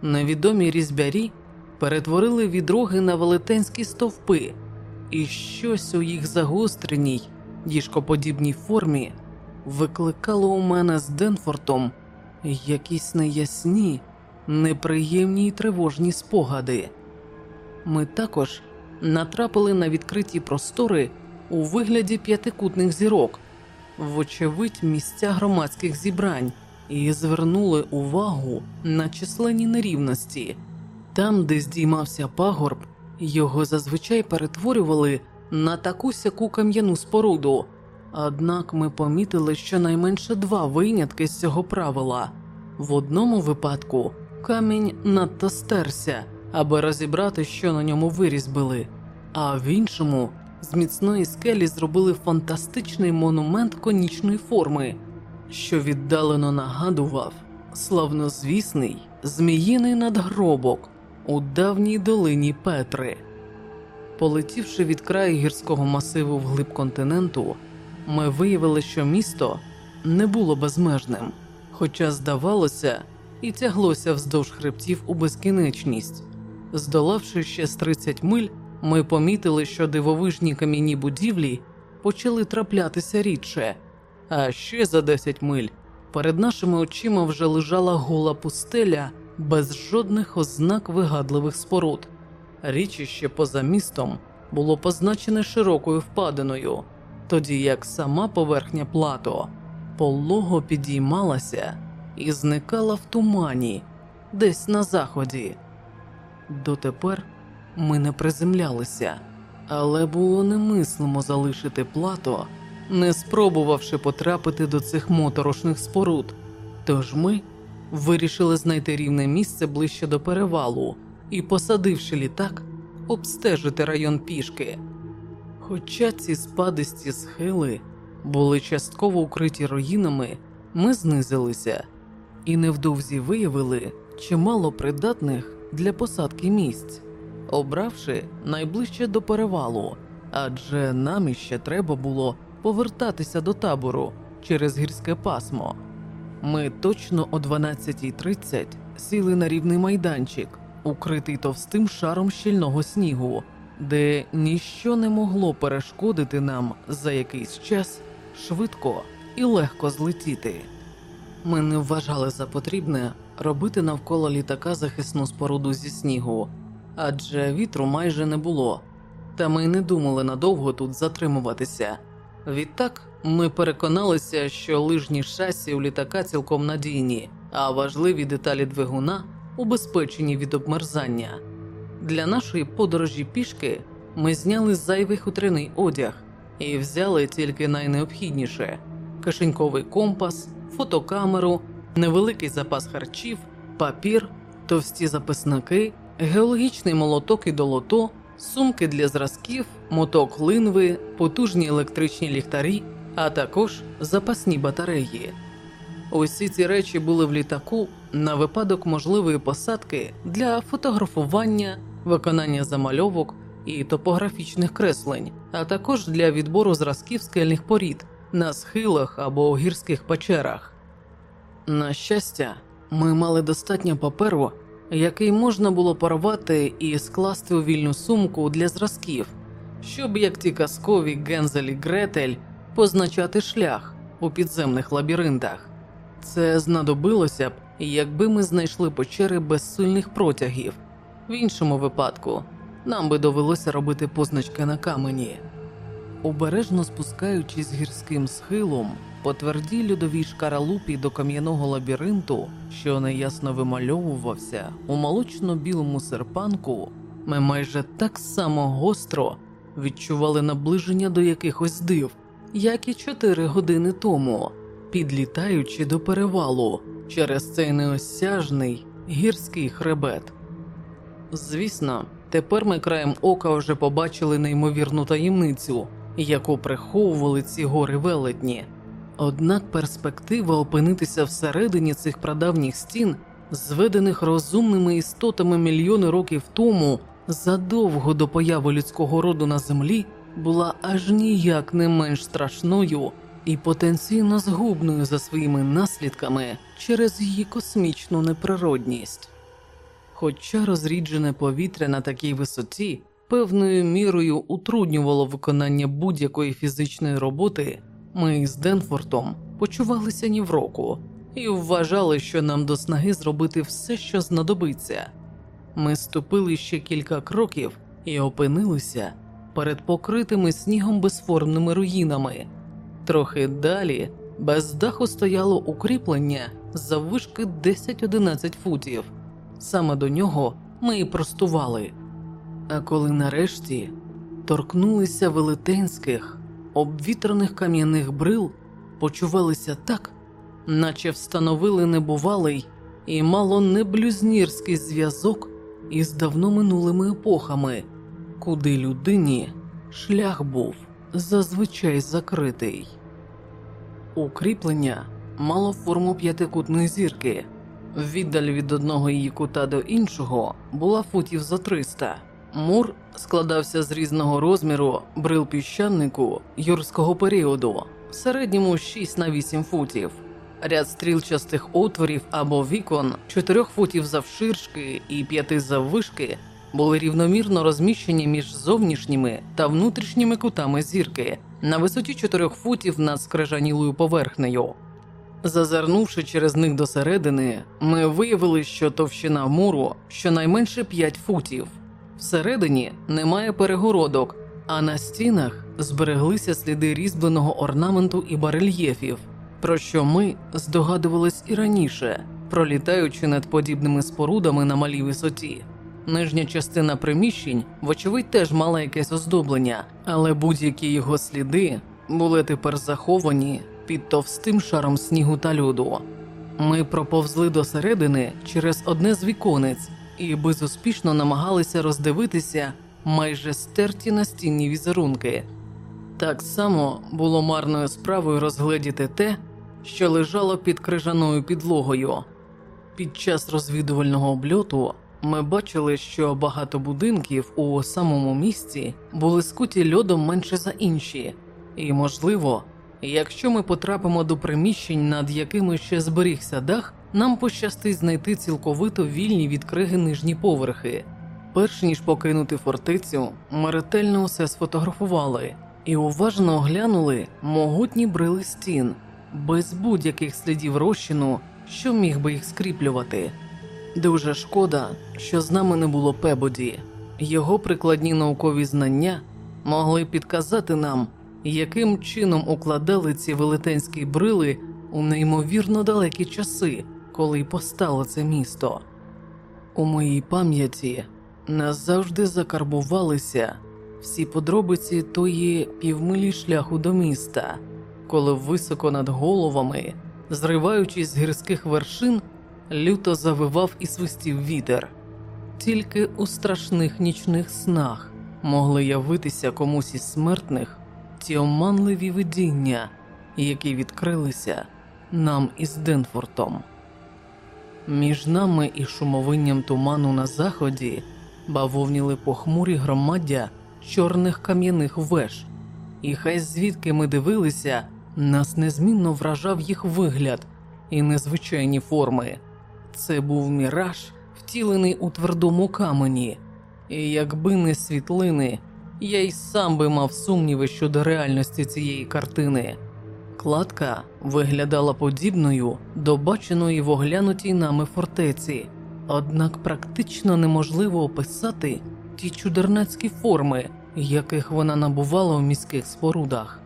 невідомі різьбярі перетворили відроги на велетенські стовпи, і щось у їх загостреній, діжкоподібній формі викликало у мене з Денфортом якісь неясні, неприємні й тривожні спогади. Ми також натрапили на відкриті простори у вигляді п'ятикутних зірок, вочевидь, місця громадських зібрань, і звернули увагу на численні нерівності. Там, де здіймався пагорб, його зазвичай перетворювали на таку сяку кам'яну споруду. Однак ми помітили щонайменше два винятки з цього правила. В одному випадку камінь надто стерся, аби розібрати, що на ньому вирізбили, а в іншому з міцної скелі зробили фантастичний монумент конічної форми, що віддалено нагадував славнозвісний зміїний надгробок у давній долині Петри. Полетівши від краю гірського масиву вглиб континенту, ми виявили, що місто не було безмежним, хоча, здавалося, і тяглося вздовж хребтів у безкінечність. Здолавши ще з 30 миль, ми помітили, що дивовижні кам'яні будівлі почали траплятися рідше, а ще за 10 миль перед нашими очима вже лежала гола пустеля без жодних ознак вигадливих споруд. Річище поза містом було позначене широкою впадиною, тоді як сама поверхня плато полого підіймалася і зникала в тумані десь на заході. Дотепер ми не приземлялися, але було немислимо залишити плато, не спробувавши потрапити до цих моторошних споруд. Тож ми вирішили знайти рівне місце ближче до перевалу і, посадивши літак, обстежити район пішки. Хоча ці спадисті схили були частково укриті руїнами, ми знизилися і невдовзі виявили чимало придатних для посадки місць, обравши найближче до перевалу, адже нам іще треба було повертатися до табору через гірське пасмо. Ми точно о 12.30 сіли на рівний майданчик, укритий товстим шаром щільного снігу, де ніщо не могло перешкодити нам за якийсь час швидко і легко злетіти. Ми не вважали за потрібне робити навколо літака захисну споруду зі снігу, адже вітру майже не було, та ми не думали надовго тут затримуватися. Відтак ми переконалися, що лижні шасі у літака цілком надійні, а важливі деталі двигуна убезпечені від обмерзання. Для нашої подорожі пішки ми зняли зайвий хутряний одяг і взяли тільки найнеобхідніше: кишеньковий компас, фотокамеру, невеликий запас харчів, папір, товсті записники, геологічний молоток і долото, сумки для зразків, моток линви, потужні електричні ліхтарі, а також запасні батареї. Усі ці речі були в літаку на випадок можливої посадки для фотографування, виконання замальовок і топографічних креслень, а також для відбору зразків скельних порід на схилах або гірських печерах. На щастя, ми мали достатньо паперу, який можна було порвати і скласти у вільну сумку для зразків, щоб як ті казкові Гензель і Гретель позначати шлях у підземних лабіринтах. Це знадобилося б, якби ми знайшли печери без сильних протягів. В іншому випадку нам би довелося робити позначки на камені. Обережно спускаючись гірським схилом, по твердій льодовій шкаралупі до кам'яного лабіринту, що неясно вимальовувався у молочно-білому серпанку, ми майже так само гостро відчували наближення до якихось див, як і чотири години тому, підлітаючи до перевалу через цей неосяжний гірський хребет. Звісно, тепер ми краєм ока вже побачили неймовірну таємницю, яку приховували ці гори велетні. Однак перспектива опинитися всередині цих прадавніх стін, зведених розумними істотами мільйони років тому, задовго до появи людського роду на землі, була аж ніяк не менш страшною і потенційно згубною за своїми наслідками через її космічну неприродність. Хоча розріджене повітря на такій висоті певною мірою утруднювало виконання будь-якої фізичної роботи, ми з Денфортом почувалися ні в року і вважали, що нам до снаги зробити все, що знадобиться. Ми ступили ще кілька кроків і опинилися перед покритими снігом безформними руїнами. Трохи далі без даху стояло укріплення заввишки 10-11 футів. Саме до нього ми і простували. А коли нарешті торкнулися велетенських, обвітрених кам'яних брил, почувалися так, наче встановили небувалий і мало не блюзнірський зв'язок із давно минулими епохами, куди людині шлях був зазвичай закритий. Укріплення мало форму п'ятикутної зірки. Віддаль від одного її кута до іншого була футів за 300. Мур складався з різного розміру брил піщанику юрського періоду, середньому 6 на 8 футів. Ряд стрілчастих отворів або вікон 4 футів завширшки і 5 заввишки були рівномірно розміщені між зовнішніми та внутрішніми кутами зірки на висоті 4 футів над скрижанілою поверхнею. Зазирнувши через них до середини, ми виявили, що товщина муру щонайменше 5 футів. Всередині немає перегородок, а на стінах збереглися сліди різьбленого орнаменту і барельєфів, про що ми здогадувались і раніше, пролітаючи над подібними спорудами на малій висоті. Нижня частина приміщень, вочевидь, теж мала якесь оздоблення, але будь-які його сліди були тепер заховані під товстим шаром снігу та льоду. Ми проповзли до середини через одне з віконець і безуспішно намагалися роздивитися майже стерті настінні візерунки. Так само було марною справою розгледіти те, що лежало під крижаною підлогою. Під час розвідувального обльоту ми бачили, що багато будинків у самому місці були скуті льодом менше за інші, і, можливо, якщо ми потрапимо до приміщень, над якими ще зберігся дах, нам пощастить знайти цілковито вільні від криги нижні поверхи. Перш ніж покинути фортецю, ми ретельно усе сфотографували і уважно оглянули могутні брили стін, без будь-яких слідів розчину, що міг би їх скріплювати. Дуже шкода, що з нами не було Пебоді. Його прикладні наукові знання могли підказати нам, яким чином укладали ці велетенські брили у неймовірно далекі часи, коли постало це місто. У моїй пам'яті назавжди закарбувалися всі подробиці тої півмилі шляху до міста, коли високо над головами, зриваючись з гірських вершин, люто завивав і свистів вітер. Тільки у страшних нічних снах могли явитися комусь із смертних ті оманливі видіння, які відкрилися нам із Денфортом. Між нами і шумовинням туману на заході бавовніли похмурі громаддя чорних кам'яних веж, і хай звідки ми дивилися, нас незмінно вражав їх вигляд і незвичайні форми. Це був міраж, втілений у твердому камені, і якби не світлини, я й сам би мав сумніви щодо реальності цієї картини. Кладка виглядала подібною до баченої в оглянутій нами фортеці, однак практично неможливо описати ті чудернацькі форми, яких вона набувала в міських спорудах.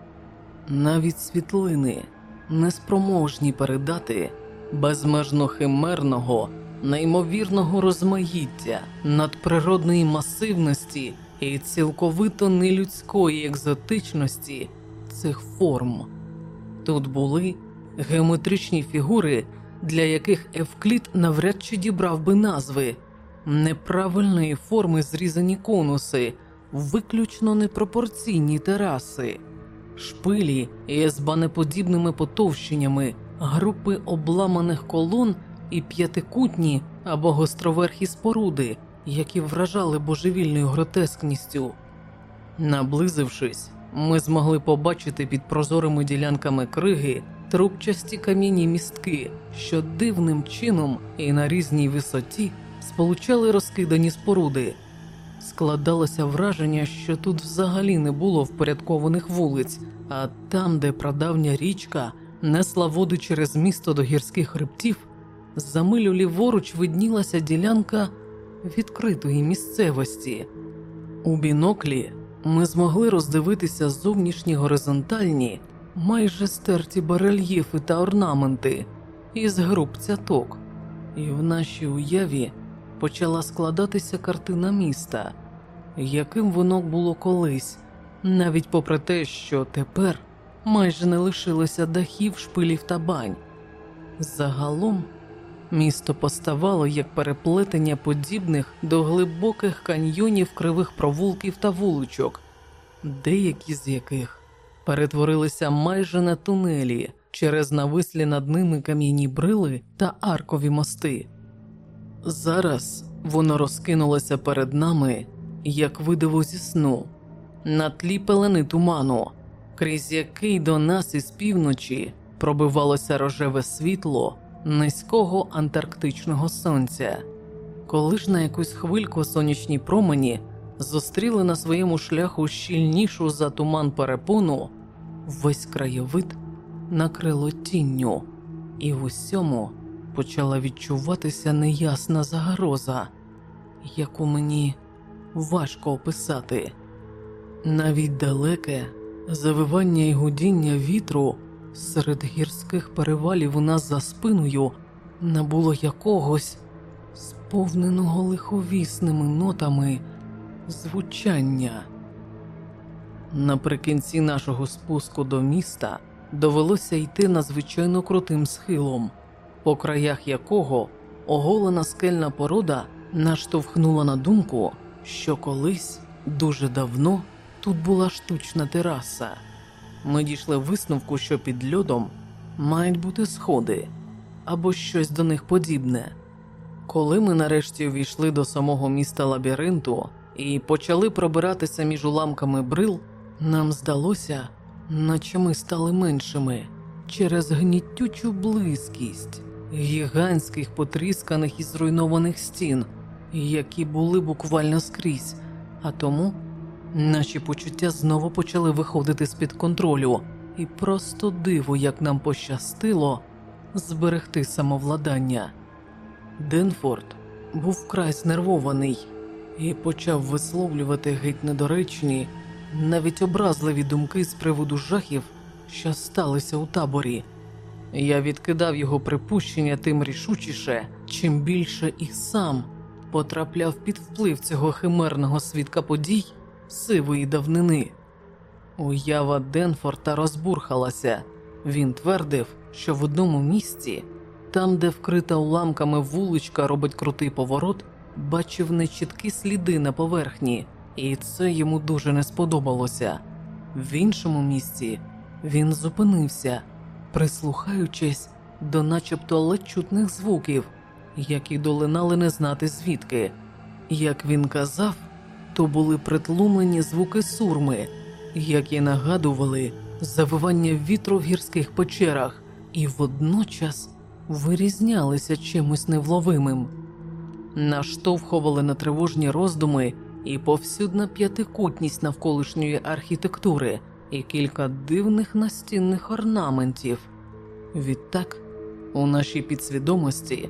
Навіть світлини неспроможні передати безмежно химерного, неймовірного розмаїття, надприродної масивності і цілковито нелюдської екзотичності цих форм. Тут були геометричні фігури, для яких Евклід навряд чи дібрав би назви, неправильної форми зрізані конуси, виключно непропорційні тераси, шпилі із банеподібними потовщеннями, групи обламаних колон і п'ятикутні або гостроверхі споруди, які вражали божевільною гротескністю. Наблизившись, ми змогли побачити під прозорими ділянками криги трубчасті кам'яні містки, що дивним чином і на різній висоті сполучали розкидані споруди. Складалося враження, що тут взагалі не було впорядкованих вулиць, а там, де прадавня річка несла води через місто до гірських хребтів, за милю ліворуч виднілася ділянка відкритої місцевості. У біноклі ми змогли роздивитися зовнішні горизонтальні, майже стерті барельєфи та орнаменти із груп цяток, і в нашій уяві почала складатися картина міста, яким воно було колись, навіть попри те, що тепер майже не лишилося дахів, шпилів та бань. Загалом місто поставало як переплетення подібних до глибоких каньйонів кривих провулків та вуличок, деякі з яких перетворилися майже на тунелі через навислі над ними кам'яні брили та аркові мости. Зараз воно розкинулося перед нами, як видиво зі сну, на тлі пелени туману, крізь який до нас із півночі пробивалося рожеве світло низького антарктичного сонця. Коли ж на якусь хвильку сонячні промені зустріли на своєму шляху щільнішу за туман перепону, весь краєвид накрило тінню, і в усьому почала відчуватися неясна загроза, яку мені важко описати. Навіть далеке завивання і гудіння вітру серед гірських перевалів у нас за спиною набуло якогось сповненого лиховісними нотами звучання. Наприкінці нашого спуску до міста довелося йти надзвичайно крутим схилом, по краях якого оголена скельна порода наштовхнула на думку, що колись дуже давно тут була штучна тераса. Ми дійшли висновку, що під льодом мають бути сходи або щось до них подібне. Коли ми нарешті увійшли до самого міста лабіринту і почали пробиратися між уламками брил, нам здалося, наче ми стали меншими через гнітючу близькість гігантських потрісканих і зруйнованих стін, які були буквально скрізь, а тому наші почуття знову почали виходити з під контролю, і просто диво, як нам пощастило зберегти самовладання. Денфорд був вкрай знервований і почав висловлювати геть недоречні, навіть образливі думки з приводу жахів, що сталися у таборі. Я відкидав його припущення тим рішучіше, чим більше і сам потрапляв під вплив цього химерного свідка подій сивої давнини. Уява Денфорта розбурхалася. Він твердив, що в одному місці, там, де вкрита уламками вуличка робить крутий поворот, бачив нечіткі сліди на поверхні, і це йому дуже не сподобалося. В іншому місці він зупинився, прислухаючись до начебто ледь чутних звуків, які долинали не знати звідки. Як він казав, то були притлумлені звуки сурми, які нагадували завивання вітру в гірських печерах, і водночас вирізнялися чимось невловимим, наштовхували на тривожні роздуми і повсюдна п'ятикутність навколишньої архітектури і кілька дивних настінних орнаментів. Відтак, у нашій підсвідомості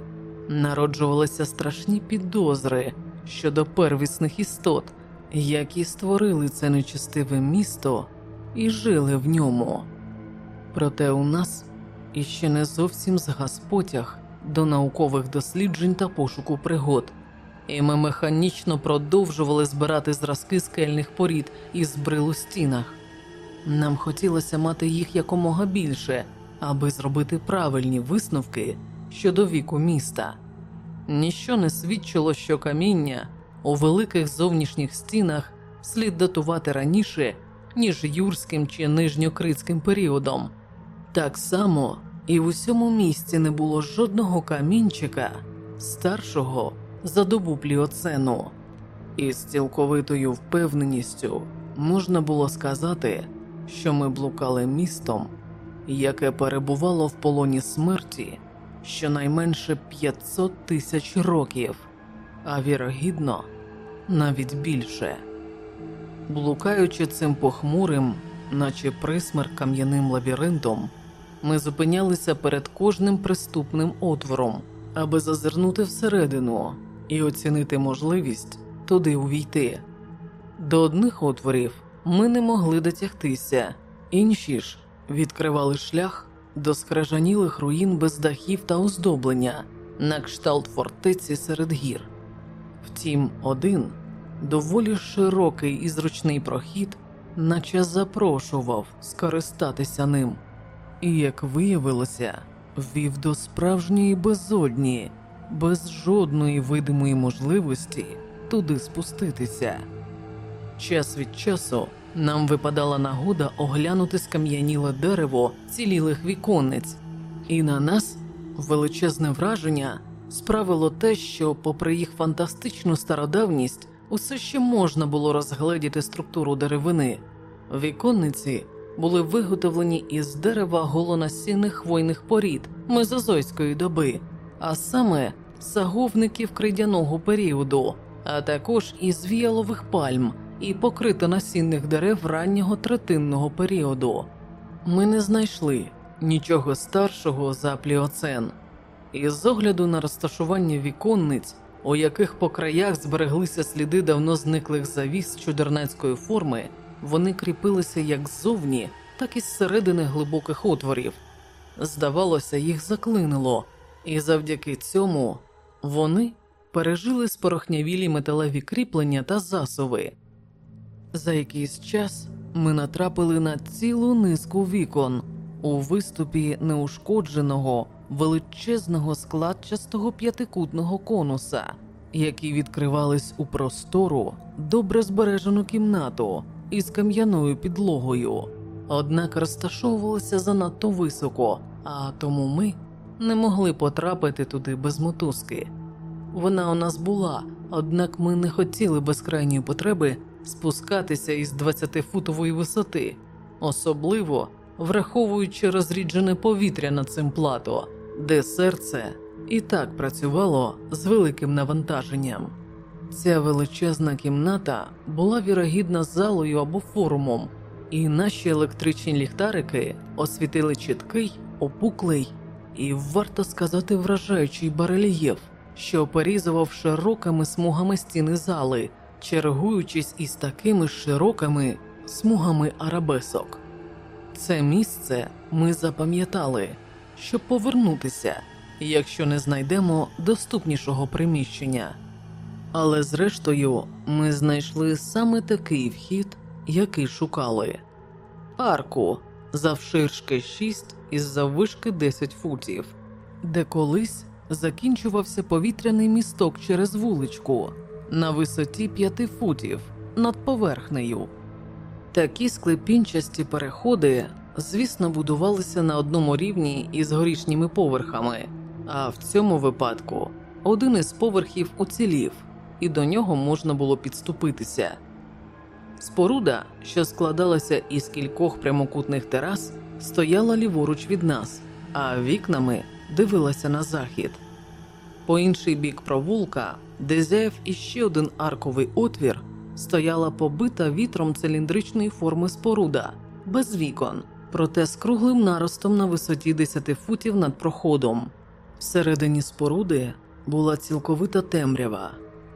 народжувалися страшні підозри щодо первісних істот, які створили це нечистиве місто і жили в ньому. Проте у нас іще не зовсім згас потяг до наукових досліджень та пошуку пригод, і ми механічно продовжували збирати зразки скельних порід із брил у стінах. Нам хотілося мати їх якомога більше, аби зробити правильні висновки щодо віку міста. Ніщо не свідчило, що каміння у великих зовнішніх стінах слід датувати раніше, ніж юрським чи нижньокритським періодом. Так само і в усьому місті не було жодного камінчика старшого за добу пліоцену, і з цілковитою впевненістю можна було сказати, що ми блукали містом, яке перебувало в полоні смерті щонайменше 500 тисяч років, а вірогідно навіть більше. Блукаючи цим похмурим, наче присмерк кам'яним лабіринтом, ми зупинялися перед кожним приступним отвором, аби зазирнути всередину і оцінити можливість туди увійти. До одних отворів ми не могли дотягтися, інші ж відкривали шлях до скражанілих руїн без дахів та оздоблення на кшталт фортеці серед гір. Втім, один доволі широкий і зручний прохід, наче запрошував скористатися ним, і, як виявилося, вів до справжньої безодні, без жодної видимої можливості туди спуститися. Час від часу нам випадала нагода оглянути скам'яніле дерево цілілих віконниць, і на нас величезне враження справило те, що, попри їх фантастичну стародавність, усе ще можна було розгледіти структуру деревини. Віконниці були виготовлені із дерева голонасінних хвойних порід мезозойської доби, а саме саговників кридяного періоду, а також із віялових пальм і покрита насінних дерев раннього третинного періоду. Ми не знайшли нічого старшого за пліоцен, і з огляду на розташування віконниць, у яких по краях збереглися сліди давно зниклих завіс чудернацької форми, вони кріпилися як ззовні, так і зсередини глибоких отворів. Здавалося, їх заклинило, і завдяки цьому вони пережили спорохнявілі металеві кріплення та засови. За якийсь час ми натрапили на цілу низку вікон у виступі неушкодженого величезного складчастого п'ятикутного конуса, які відкривались у простору, добре збережену кімнату із кам'яною підлогою, однак розташовувалися занадто високо, а тому ми не могли потрапити туди без мотузки. Вона у нас була, однак ми не хотіли без крайньої потреби спускатися із 20-футової висоти, особливо враховуючи розріджене повітря над цим плато, де серце і так працювало з великим навантаженням. Ця величезна кімната була вірогідна залою або форумом, і наші електричні ліхтарики освітили чіткий, опуклий і, варто сказати, вражаючий барельєф, що порізував широкими смугами стіни зали, чергуючись із такими широкими смугами арабесок. Це місце ми запам'ятали, щоб повернутися, якщо не знайдемо доступнішого приміщення. Але зрештою ми знайшли саме такий вхід, який шукали арку завширшки 6 із заввишки 10 футів, де колись закінчувався повітряний місток через вуличку на висоті 5 футів над поверхнею. Такі склепінчасті переходи, звісно, будувалися на одному рівні із горішніми поверхами, а в цьому випадку один із поверхів уцілів, і до нього можна було підступитися. Споруда, що складалася із кількох прямокутних терас, стояла ліворуч від нас, а вікнами дивилася на захід. По інший бік провулка, де зяяв іще один арковий отвір, стояла побита вітром циліндричної форми споруда, без вікон, проте з круглим наростом на висоті 10 футів над проходом. Всередині споруди була цілковита темрява,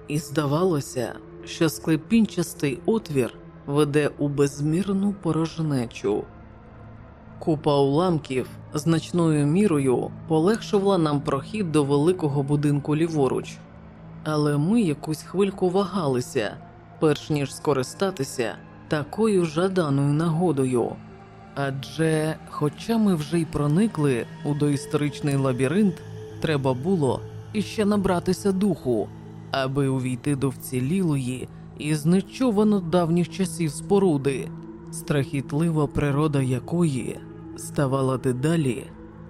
і здавалося, що склепінчастий отвір веде у безмірну порожнечу. Купа уламків значною мірою полегшувала нам прохід до великого будинку ліворуч, але ми якусь хвильку вагалися, перш ніж скористатися такою жаданою нагодою. Адже, хоча ми вже й проникли у доісторичний лабіринт, треба було іще набратися духу, аби увійти до вцілілої і знечовано давніх часів споруди, страхітлива природа якої ставала дедалі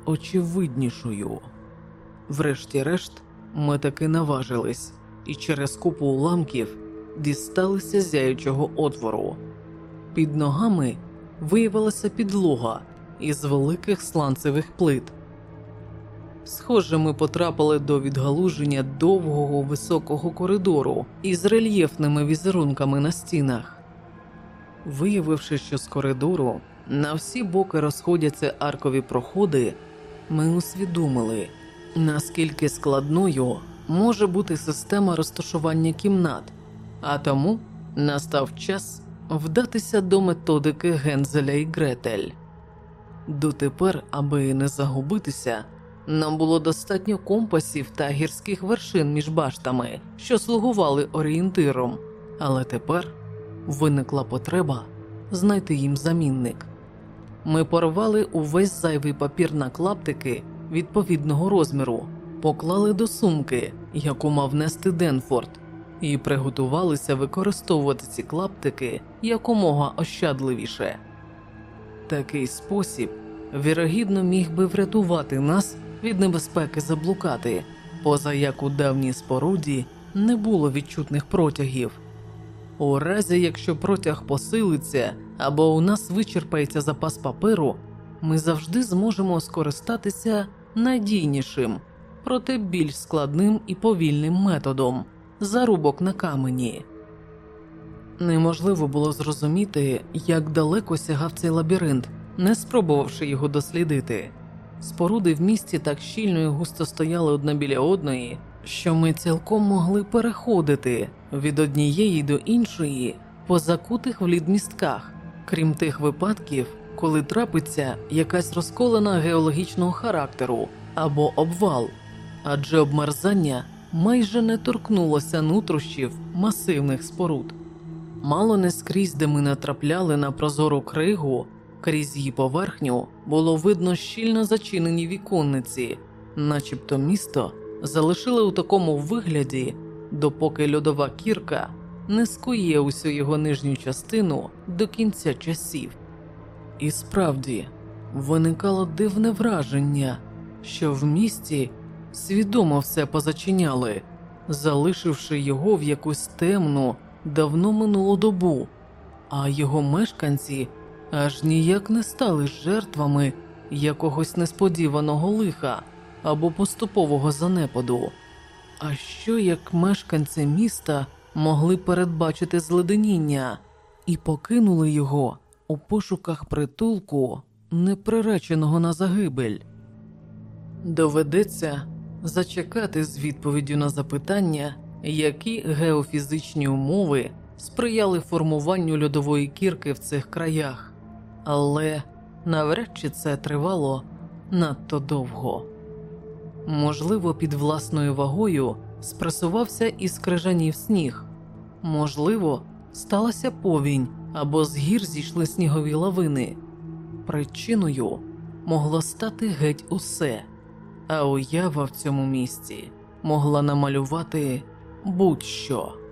очевиднішою. Врешті-решт, ми таки наважились і через купу уламків дісталися зяючого отвору. Під ногами виявилася підлога із великих сланцевих плит. Схоже, ми потрапили до відгалуження довгого високого коридору із рельєфними візерунками на стінах. Виявивши, що з коридору на всі боки розходяться аркові проходи, ми усвідомили, наскільки складною може бути система розташування кімнат, а тому настав час вдатися до методики Гензеля і Гретель. Дотепер, аби не загубитися, нам було достатньо компасів та гірських вершин між баштами, що слугували орієнтиром, але тепер виникла потреба знайти їм замінник. Ми порвали увесь зайвий папір на клаптики відповідного розміру, поклали до сумки, яку мав нести Денфорд, і приготувалися використовувати ці клаптики якомога ощадливіше. Такий спосіб, вірогідно, міг би врятувати нас від небезпеки заблукати, поза як у давній споруді не було відчутних протягів. У разі, якщо протяг посилиться або у нас вичерпається запас паперу, ми завжди зможемо скористатися надійнішим, проте більш складним і повільним методом зарубок на камені. Неможливо було зрозуміти, як далеко сягав цей лабіринт, не спробувавши його дослідити. Споруди в місті так щільно і густо стояли одна біля одної, що ми цілком могли переходити від однієї до іншої по закутих в лід крім тих випадків, коли трапиться якась розколена геологічного характеру або обвал, адже обмерзання майже не торкнулося нутрощів масивних споруд. Мало не скрізь, де ми натрапляли на прозору кригу, крізь її поверхню було видно щільно зачинені віконниці, начебто місто залишили у такому вигляді, допоки льодова кірка не скує усю його нижню частину до кінця часів. І справді виникало дивне враження, що в місті свідомо все позачиняли, залишивши його в якусь темну, давно минулу добу, а його мешканці аж ніяк не стали жертвами якогось несподіваного лиха або поступового занепаду. А що як мешканці міста могли передбачити зледеніння і покинули його у пошуках притулку, неприреченого на загибель? Доведеться зачекати з відповіддю на запитання, які геофізичні умови сприяли формуванню льодової кірки в цих краях, але навряд чи це тривало надто довго. Можливо, під власною вагою спресувався і скрижанів сніг. Можливо, сталася повінь або з гір зійшли снігові лавини. Причиною могло стати геть усе, а уява в цьому місці могла намалювати будь-що.